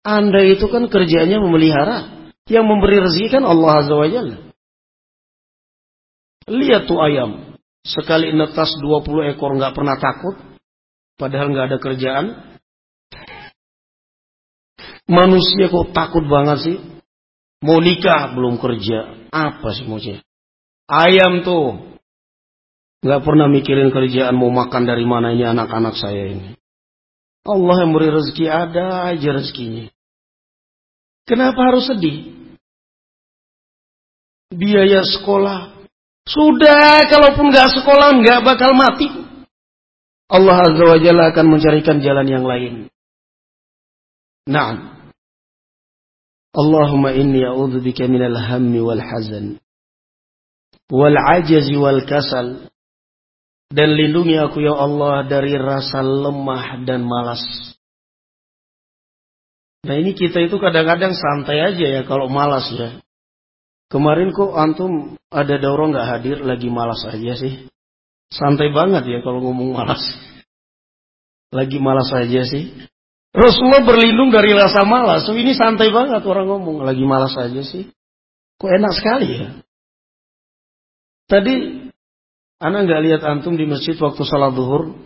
Anda itu kan kerjanya memelihara. Yang memberi rezeki kan Allah Azza wa Jalla. Lihat tuh ayam. Sekali netas 20 ekor nggak pernah takut. Padahal nggak ada kerjaan. Manusia kok takut banget sih? Mau nikah belum kerja. Apa sih maunya? Ayam tuh. nggak pernah mikirin kerjaan mau makan dari mana ini anak-anak saya ini. Allah yang beri rezeki ada aja rezekinya. Kenapa harus sedih? Biaya sekolah. Sudah, kalaupun nggak sekolah nggak bakal mati. Allah Azza wa Jalla akan mencarikan jalan yang lain. Nah, Allahumma inni a'udzubika minal hammi wal hazan wal ajazi wal kasal dan lindungi aku ya Allah dari rasa lemah dan malas. Nah ini kita itu kadang-kadang santai aja ya kalau malas ya. Kemarin kok antum ada dorong nggak hadir lagi malas aja sih. Santai banget ya kalau ngomong malas. Lagi malas aja sih. Rasulullah berlindung dari rasa malas. So ini santai banget orang ngomong lagi malas aja sih. Kok enak sekali ya. Tadi anak nggak lihat antum di masjid waktu sholat duhur.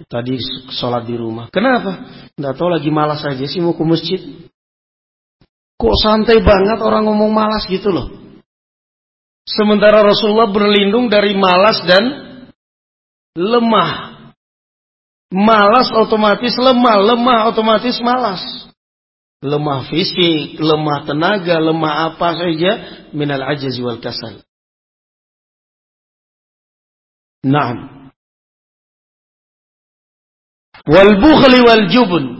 Tadi sholat di rumah. Kenapa? Nggak tahu lagi malas aja sih mau ke masjid. Kok santai banget orang ngomong malas gitu loh. Sementara Rasulullah berlindung dari malas dan lemah. Malas otomatis lemah, lemah otomatis malas. Lemah fisik, lemah tenaga, lemah apa saja minal ajaz wal kasal. Naam. Wal bukhli wal jubun.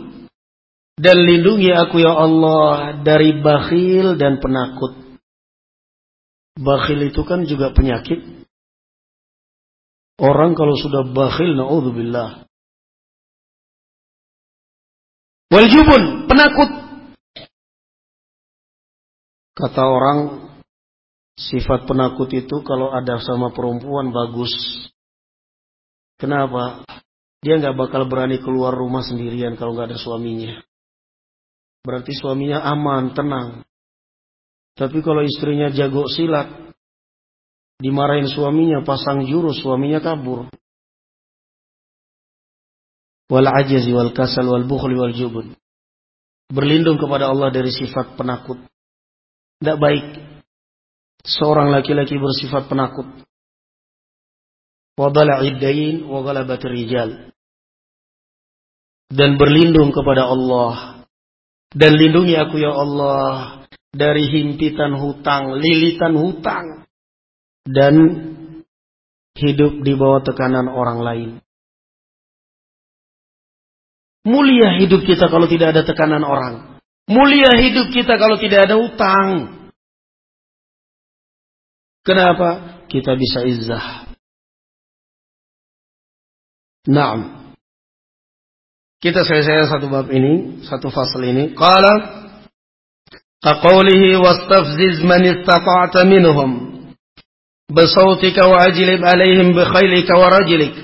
Dan lindungi aku ya Allah dari bakhil dan penakut. Bakhil itu kan juga penyakit. Orang kalau sudah bakhil, na'udzubillah. Wal jubun, penakut. Kata orang, sifat penakut itu kalau ada sama perempuan bagus. Kenapa? Dia nggak bakal berani keluar rumah sendirian kalau nggak ada suaminya. Berarti suaminya aman, tenang. Tapi kalau istrinya jago silat, dimarahin suaminya, pasang jurus, suaminya kabur. Wal ajazi wal kasal wal bukhli wal jubun. Berlindung kepada Allah dari sifat penakut. Tidak baik. Seorang laki-laki bersifat penakut. Wadala iddain wa rijal dan berlindung kepada Allah. Dan lindungi aku ya Allah dari himpitan hutang, lilitan hutang. Dan hidup di bawah tekanan orang lain. Mulia hidup kita kalau tidak ada tekanan orang. Mulia hidup kita kalau tidak ada hutang. Kenapa? Kita bisa izzah. Naam. Kita selesai satu bab ini, satu fasal ini. Qala kaqawlihi wastafziz man istata'ta minhum bisautika wa ajlib alaihim bi khailika wa rajlik.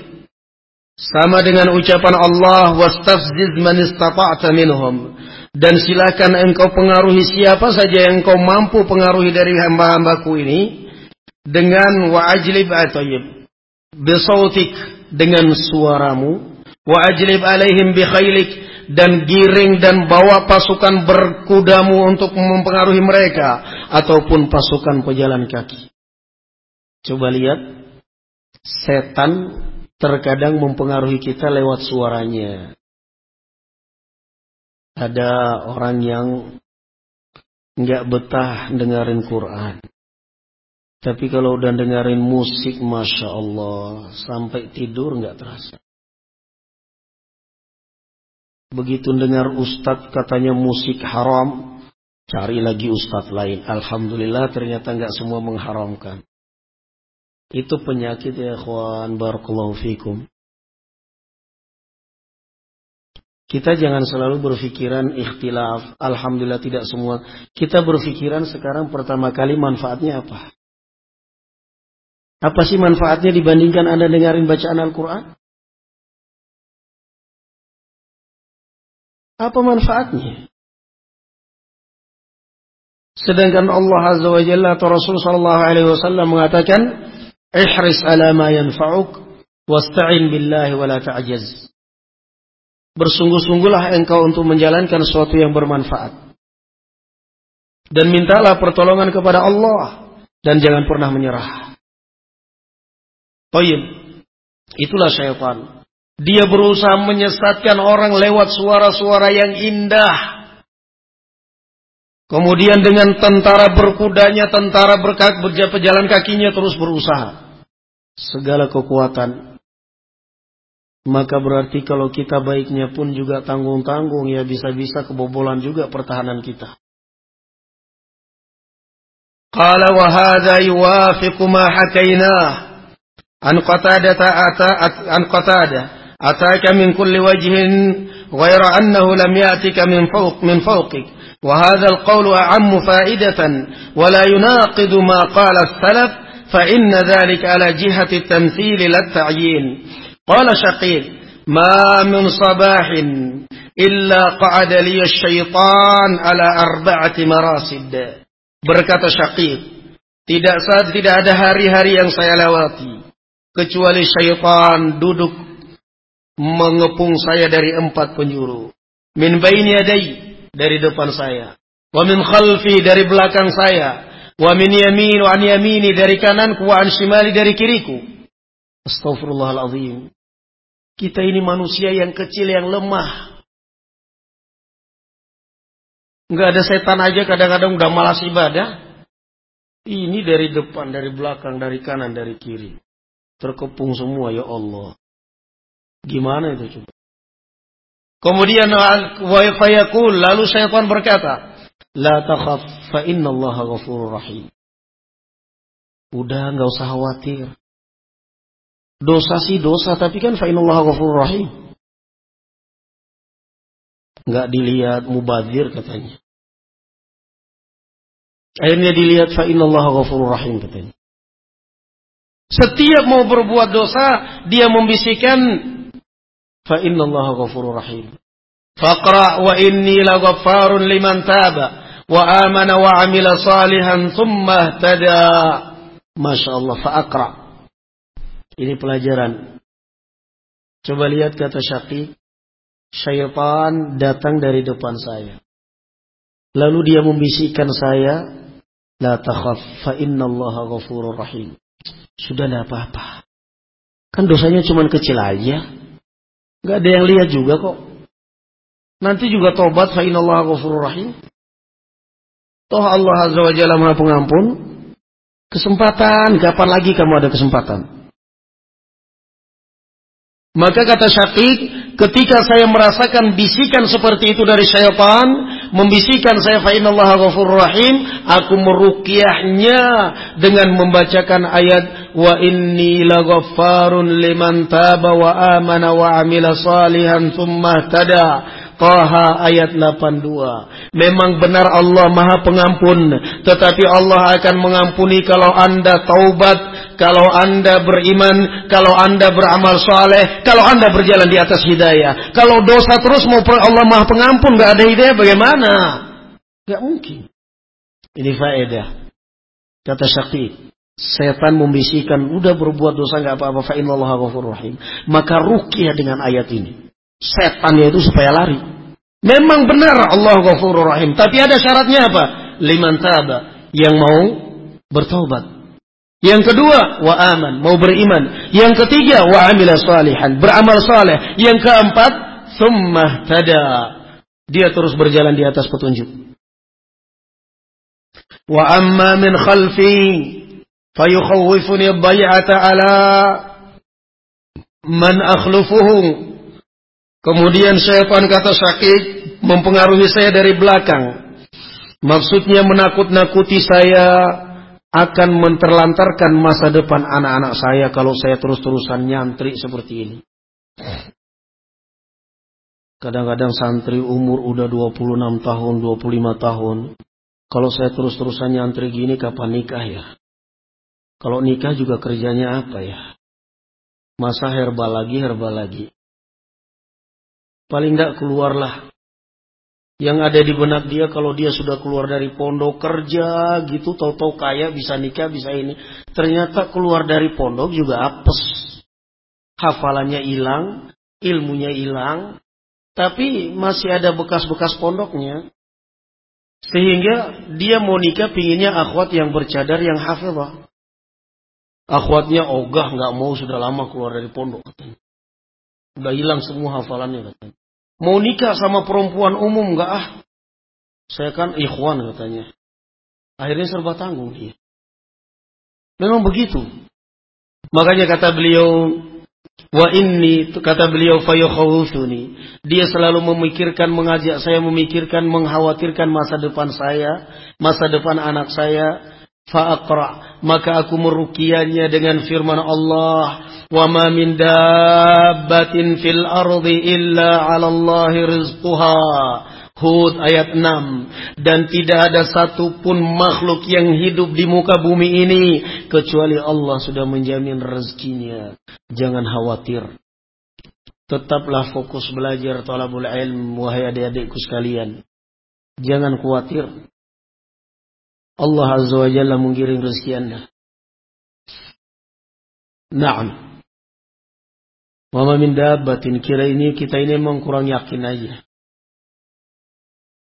Sama dengan ucapan Allah wastafziz man istata'ta minhum dan silakan engkau pengaruhi siapa saja yang engkau mampu pengaruhi dari hamba-hambaku ini dengan wa ajlib atayyib bisautik dengan suaramu Wa ajlib alaihim bi khailik dan giring dan bawa pasukan berkudamu untuk mempengaruhi mereka ataupun pasukan pejalan kaki. Coba lihat setan terkadang mempengaruhi kita lewat suaranya. Ada orang yang nggak betah dengerin Quran. Tapi kalau udah dengerin musik, masya Allah, sampai tidur nggak terasa. Begitu dengar ustadz katanya musik haram, cari lagi ustadz lain. Alhamdulillah ternyata nggak semua mengharamkan. Itu penyakit ya kawan barakallahu fikum. Kita jangan selalu berpikiran ikhtilaf. Alhamdulillah tidak semua. Kita berpikiran sekarang pertama kali manfaatnya apa? Apa sih manfaatnya dibandingkan Anda dengarin bacaan Al-Quran? Apa manfaatnya? Sedangkan Allah Azza wa Jalla atau Rasul Sallallahu Alaihi Wasallam mengatakan, "Ihris ala ma yanfa'uk, wasta'in billahi wa la ta'jaz." Bersungguh-sungguhlah engkau untuk menjalankan sesuatu yang bermanfaat. Dan mintalah pertolongan kepada Allah. Dan jangan pernah menyerah. Tayyib. Itulah syaitan. Dia berusaha menyesatkan orang lewat suara-suara yang indah. Kemudian dengan tentara berkudanya, tentara berkak, berjalan kakinya terus berusaha. Segala kekuatan maka berarti kalau kita baiknya pun juga tanggung-tanggung ya bisa-bisa kebobolan juga pertahanan kita. Qala wa hadha yuwafiqu ma hakainah an qatada ata an qatada أتاك من كل وجه غير أنه لم يأتك من فوق من فوقك. وهذا القول أعم فائدة ولا يناقض ما قال السلف فإن ذلك على جهة التمثيل لا التعيين. قال شقيق ما من صباح إلا قعد لي الشيطان على أربعة مراصد بركة شقيق tidak saat tidak ada hari-hari yang saya lewati kecuali syaitan duduk mengepung saya dari empat penjuru min baini yadai dari depan saya wa min khalfi dari belakang saya wa min yamin wa an yamini dari kananku wa an shimali dari kiriku Astaghfirullahaladzim. Kita ini manusia yang kecil, yang lemah. Enggak ada setan aja kadang-kadang udah malas ibadah. Ini dari depan, dari belakang, dari kanan, dari kiri. Terkepung semua ya Allah. Gimana itu coba? Kemudian wa fayaqul lalu syaitan berkata, "La takhaf fa inna Allah ghafurur rahim." Udah nggak usah khawatir. Dosa sih dosa, tapi kan fa'inallahu ghafurur rahim. Enggak dilihat mubadir katanya. Akhirnya dilihat fa'inallahu ghafurur rahim katanya. Setiap mau berbuat dosa, dia membisikkan fa'inallahu ghafurur rahim. Faqra wa inni laghaffarun liman taba wa amana wa amila salihan thumma tada. Masya. Ini pelajaran. Coba lihat kata. Syaitan datang dari depan saya. Lalu dia membisikkan saya. La takhaf fa inna allaha ghafurur rahim. Sudah apa-apa. Kan dosanya cuma kecil aja. Gak ada yang lihat juga kok. Nanti juga tobat fa inna allaha ghafurur rahim. Toh Allah Azza wa Jalla Maha Pengampun. Kesempatan, kapan lagi kamu ada kesempatan? Maka kata Syafiq, ketika saya merasakan bisikan seperti itu dari syaitan, membisikkan saya fa innallaha ghafurur rahim, aku meruqyahnya dengan membacakan ayat wa inni laghaffarun liman taba wa amana wa amila salihan tsumma tada. Taha ayat 82. Memang benar Allah Maha Pengampun, tetapi Allah akan mengampuni kalau Anda taubat, kalau Anda beriman, kalau Anda beramal soleh, kalau Anda berjalan di atas hidayah. Kalau dosa terus mau Allah Maha Pengampun, nggak ada hidayah bagaimana? Gak mungkin. Ini faedah. Kata Syakir. Setan membisikkan, udah berbuat dosa nggak apa-apa, fa rahim. Maka rukyah dengan ayat ini setannya itu supaya lari. Memang benar Allah Ghafurur Rahim, tapi ada syaratnya apa? Liman taba, yang mau bertobat. Yang kedua, wa aman, mau beriman. Yang ketiga, wa amila salihan, beramal saleh. Yang keempat, summa tada. Dia terus berjalan di atas petunjuk. Wa amma min khalfi fayukhawwifuni bay'ata ala man akhlufuhu. Kemudian syaitan kata Syakik mempengaruhi saya dari belakang. Maksudnya menakut-nakuti saya akan menterlantarkan masa depan anak-anak saya kalau saya terus-terusan nyantri seperti ini. Kadang-kadang santri umur udah 26 tahun, 25 tahun. Kalau saya terus-terusan nyantri gini kapan nikah ya? Kalau nikah juga kerjanya apa ya? Masa herbal lagi, herbal lagi. Paling tidak keluarlah. Yang ada di benak dia kalau dia sudah keluar dari pondok kerja gitu, tahu-tahu kaya bisa nikah, bisa ini. Ternyata keluar dari pondok juga apes. Hafalannya hilang, ilmunya hilang, tapi masih ada bekas-bekas pondoknya. Sehingga dia mau nikah pinginnya akhwat yang bercadar yang hafizah. Akhwatnya ogah nggak mau sudah lama keluar dari pondok katanya. Udah hilang semua hafalannya katanya. Mau nikah sama perempuan umum nggak ah? Saya kan ikhwan katanya. Akhirnya serba tanggung dia. Memang begitu. Makanya kata beliau, Wa inni kata beliau fayakhawuthuni. Dia selalu memikirkan mengajak saya memikirkan mengkhawatirkan masa depan saya, masa depan anak saya. Fa'aqra maka aku merukiannya dengan firman Allah wa ma min dabbatin fil ardi illa 'ala Allahi rizquha Hud ayat 6 dan tidak ada satupun makhluk yang hidup di muka bumi ini kecuali Allah sudah menjamin rezekinya. Jangan khawatir. Tetaplah fokus belajar talabul ilm wahai adik-adikku sekalian. Jangan khawatir. Allah Azza wa Jalla mengiring rezeki Anda. Naam. Wa ma min dabbatin kira ini kita ini memang kurang yakin aja.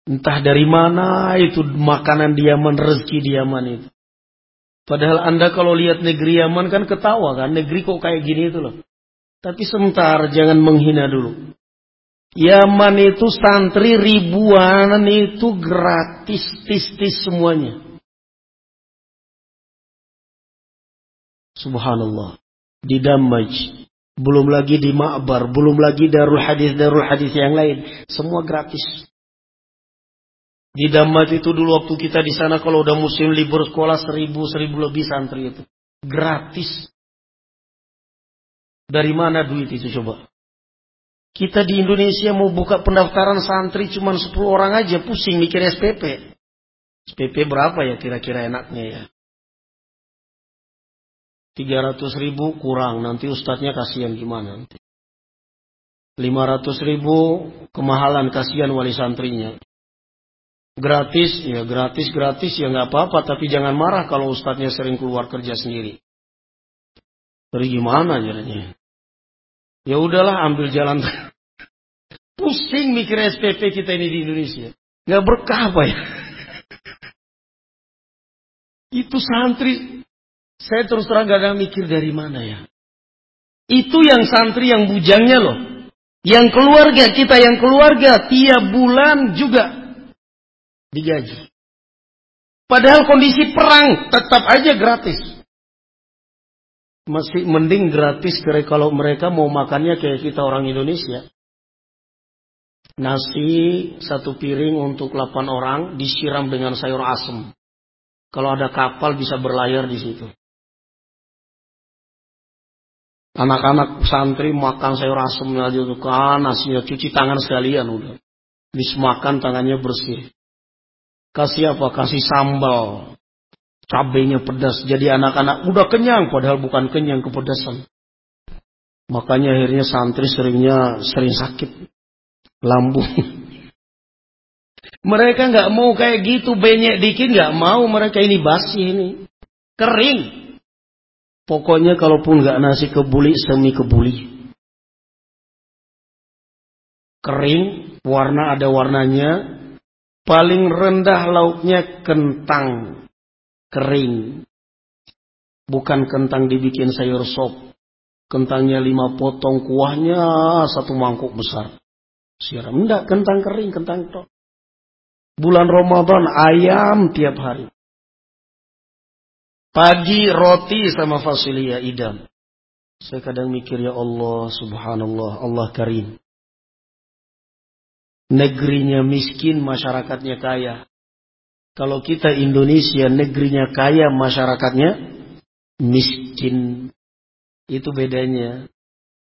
Entah dari mana itu makanan diaman, rezeki diaman itu. Padahal Anda kalau lihat negeri Yaman kan ketawa kan, negeri kok kayak gini itu loh. Tapi sebentar, jangan menghina dulu. Yaman itu santri ribuan itu gratis, tis-tis semuanya. Subhanallah. Di Damaj. Belum lagi di Ma'bar. Belum lagi Darul Hadis-Darul Hadis yang lain. Semua gratis. Di Damat itu dulu waktu kita di sana kalau udah musim libur sekolah seribu seribu lebih santri itu gratis. Dari mana duit itu coba? Kita di Indonesia mau buka pendaftaran santri cuma 10 orang aja pusing mikir SPP. SPP berapa ya kira-kira enaknya ya? 300 ribu kurang nanti ustadznya kasihan gimana nanti. 500 ribu kemahalan kasihan wali santrinya. Gratis, ya gratis, gratis ya nggak apa-apa, tapi jangan marah kalau ustadznya sering keluar kerja sendiri. Tapi gimana jadinya? Ya udahlah ambil jalan. Pusing mikir SPP kita ini di Indonesia. Nggak berkah apa ya? Itu santri. Saya terus terang ada mikir dari mana ya. Itu yang santri yang bujangnya loh. Yang keluarga kita yang keluarga tiap bulan juga digaji. Padahal kondisi perang tetap aja gratis. Masih mending gratis kalau mereka mau makannya kayak kita orang Indonesia. Nasi satu piring untuk 8 orang disiram dengan sayur asem. Kalau ada kapal bisa berlayar di situ. Anak-anak santri makan sayur asemnya aja tuh kan nasinya cuci tangan sekalian udah. Bis makan tangannya bersih. Kasih apa? Kasih sambal. Cabenya pedas. Jadi anak-anak udah kenyang. Padahal bukan kenyang kepedasan. Makanya akhirnya santri seringnya sering sakit. Lambung. mereka nggak mau kayak gitu. Banyak dikit nggak mau. Mereka ini basi ini. Kering. Pokoknya kalaupun nggak nasi kebuli, semi kebuli. Kering, warna ada warnanya, Paling rendah lauknya kentang kering. Bukan kentang dibikin sayur sop. Kentangnya lima potong, kuahnya satu mangkuk besar. Siram. Enggak, kentang kering, kentang tok. Bulan Ramadan ayam tiap hari. Pagi roti sama fasilia idam. Saya kadang mikir ya Allah subhanallah Allah karim. Negerinya miskin masyarakatnya kaya. Kalau kita Indonesia negerinya kaya masyarakatnya miskin. Itu bedanya.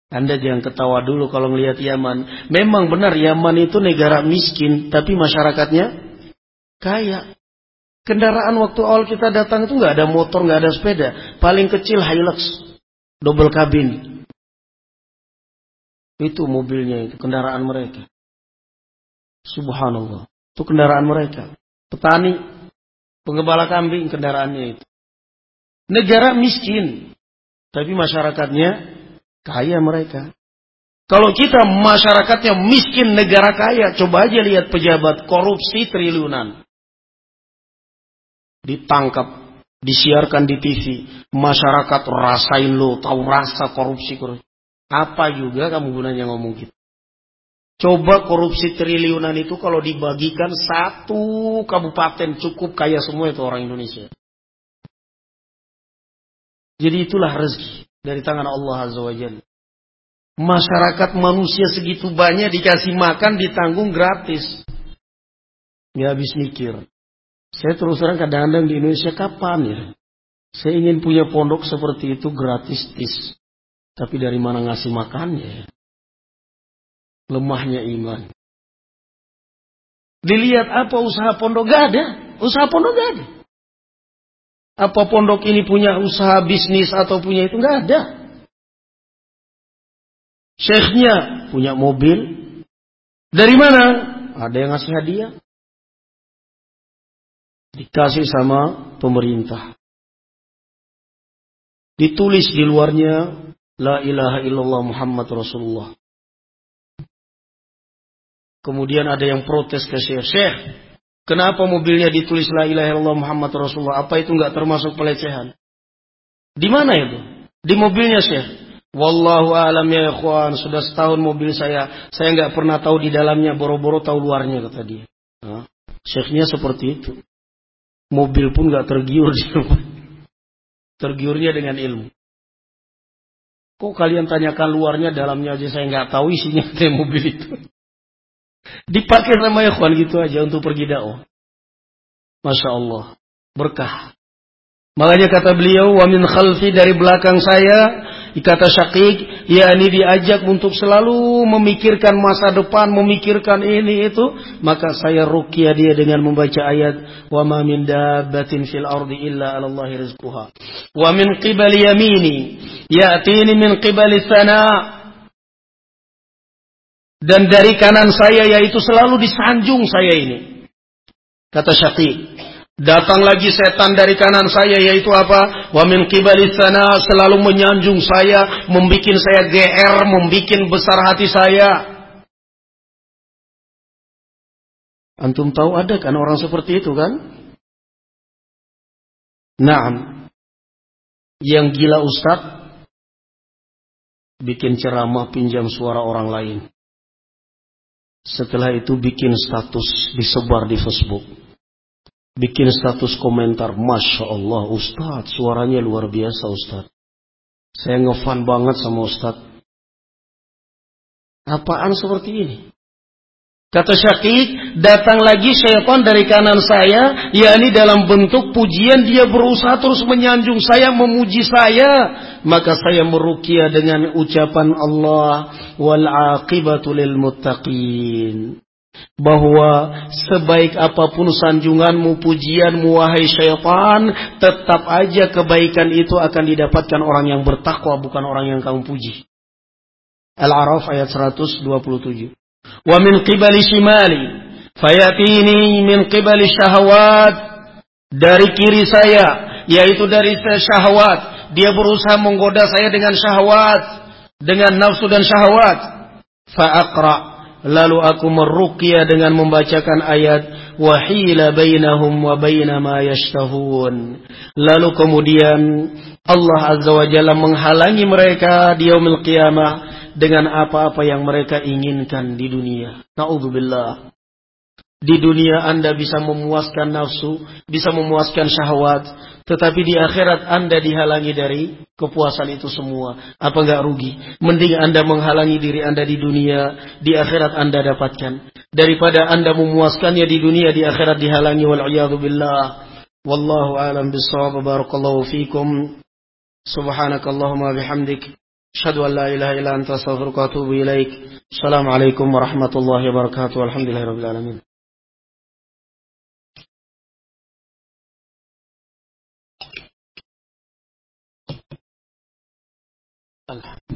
Anda jangan ketawa dulu kalau melihat Yaman. Memang benar Yaman itu negara miskin, tapi masyarakatnya kaya. Kendaraan waktu awal kita datang itu nggak ada motor, nggak ada sepeda. Paling kecil Hilux, double cabin. Itu mobilnya itu, kendaraan mereka. Subhanallah. Itu kendaraan mereka. Petani, pengembala kambing kendaraannya itu. Negara miskin, tapi masyarakatnya kaya mereka. Kalau kita masyarakatnya miskin negara kaya, coba aja lihat pejabat korupsi triliunan ditangkap, disiarkan di TV, masyarakat rasain lo, tahu rasa korupsi korupsi. Apa juga kamu gunanya ngomong gitu? Coba korupsi triliunan itu kalau dibagikan satu kabupaten cukup kaya semua itu orang Indonesia. Jadi itulah rezeki dari tangan Allah Azza wa Jalla. Masyarakat manusia segitu banyak dikasih makan ditanggung gratis. Nggak habis mikir. Saya terus terang kadang-kadang di Indonesia kapan ya? Saya ingin punya pondok seperti itu gratis tis. Tapi dari mana ngasih makannya? Lemahnya iman. Dilihat apa usaha pondok gak ada. Usaha pondok gak ada. Apa pondok ini punya usaha bisnis atau punya itu gak ada. Syekhnya punya mobil. Dari mana? Ada yang ngasih hadiah dikasih sama pemerintah. Ditulis di luarnya La ilaha illallah Muhammad Rasulullah. Kemudian ada yang protes ke Syekh. Syekh, kenapa mobilnya ditulis La ilaha illallah Muhammad Rasulullah? Apa itu nggak termasuk pelecehan? Di mana itu? Di mobilnya Syekh. Wallahu alam ya ikhwan, sudah setahun mobil saya, saya nggak pernah tahu di dalamnya, boro-boro tahu luarnya kata dia. Nah, Syekhnya seperti itu. Mobil pun gak tergiur di. Tergiurnya dengan ilmu. Kok kalian tanyakan luarnya, dalamnya aja saya nggak tahu isinya dari mobil itu. Dipakai sama ikhwan gitu aja untuk pergi dakwah. Masya Allah. Berkah. Makanya kata beliau, wa min khalfi dari belakang saya, Kata Syakik, yakni diajak untuk selalu memikirkan masa depan, memikirkan ini itu, maka saya rukia dia dengan membaca ayat wa ma min dabbatin fil ardi illa 'ala Allah rizquha. Wa min qibali yamini ya'tini min qibali sana. Dan dari kanan saya yaitu selalu disanjung saya ini. Kata Syakik, Datang lagi setan dari kanan saya yaitu apa? Wa min qibali sana selalu menyanjung saya, membikin saya GR, membikin besar hati saya. Antum tahu ada kan orang seperti itu kan? Naam. Yang gila ustaz bikin ceramah pinjam suara orang lain. Setelah itu bikin status disebar di Facebook bikin status komentar, Masya Allah Ustadz, suaranya luar biasa Ustadz. Saya ngefan banget sama Ustadz. Apaan seperti ini? Kata Syakik, datang lagi syaitan dari kanan saya, yakni dalam bentuk pujian dia berusaha terus menyanjung saya, memuji saya. Maka saya merukia dengan ucapan Allah, wal aqibatu muttaqin bahwa sebaik apa pun sanjunganmu, pujianmu, wahai syaitan, tetap aja kebaikan itu akan didapatkan orang yang bertakwa, bukan orang yang kamu puji. Al-A'raf ayat 127. Wa min qibali shimali, fayatini min qibali syahwat, dari kiri saya, yaitu dari syahwat. Dia berusaha menggoda saya dengan syahwat, dengan nafsu dan syahwat. Fa'aqra' Lalu aku meruqyah dengan membacakan ayat wahila bainahum wa baina ma yashtahun. Lalu kemudian Allah Azza wa Jalla menghalangi mereka di yaumil qiyamah dengan apa-apa yang mereka inginkan di dunia. Nauzubillah. Di dunia Anda bisa memuaskan nafsu, bisa memuaskan syahwat, tetapi di akhirat Anda dihalangi dari kepuasan itu semua. Apa enggak rugi? Mending Anda menghalangi diri Anda di dunia, di akhirat Anda dapatkan. Daripada Anda memuaskannya di dunia, di akhirat dihalangi wal. Wallahu alam bisawab. Barakallahu fikum. Subhanakallahumma bihamdik. Asyhadu an la ilaha illa anta astaghfiruka wa atubu. Assalamualaikum warahmatullahi wabarakatuh. Alhamdulillahirabbil. Alhamdulillah.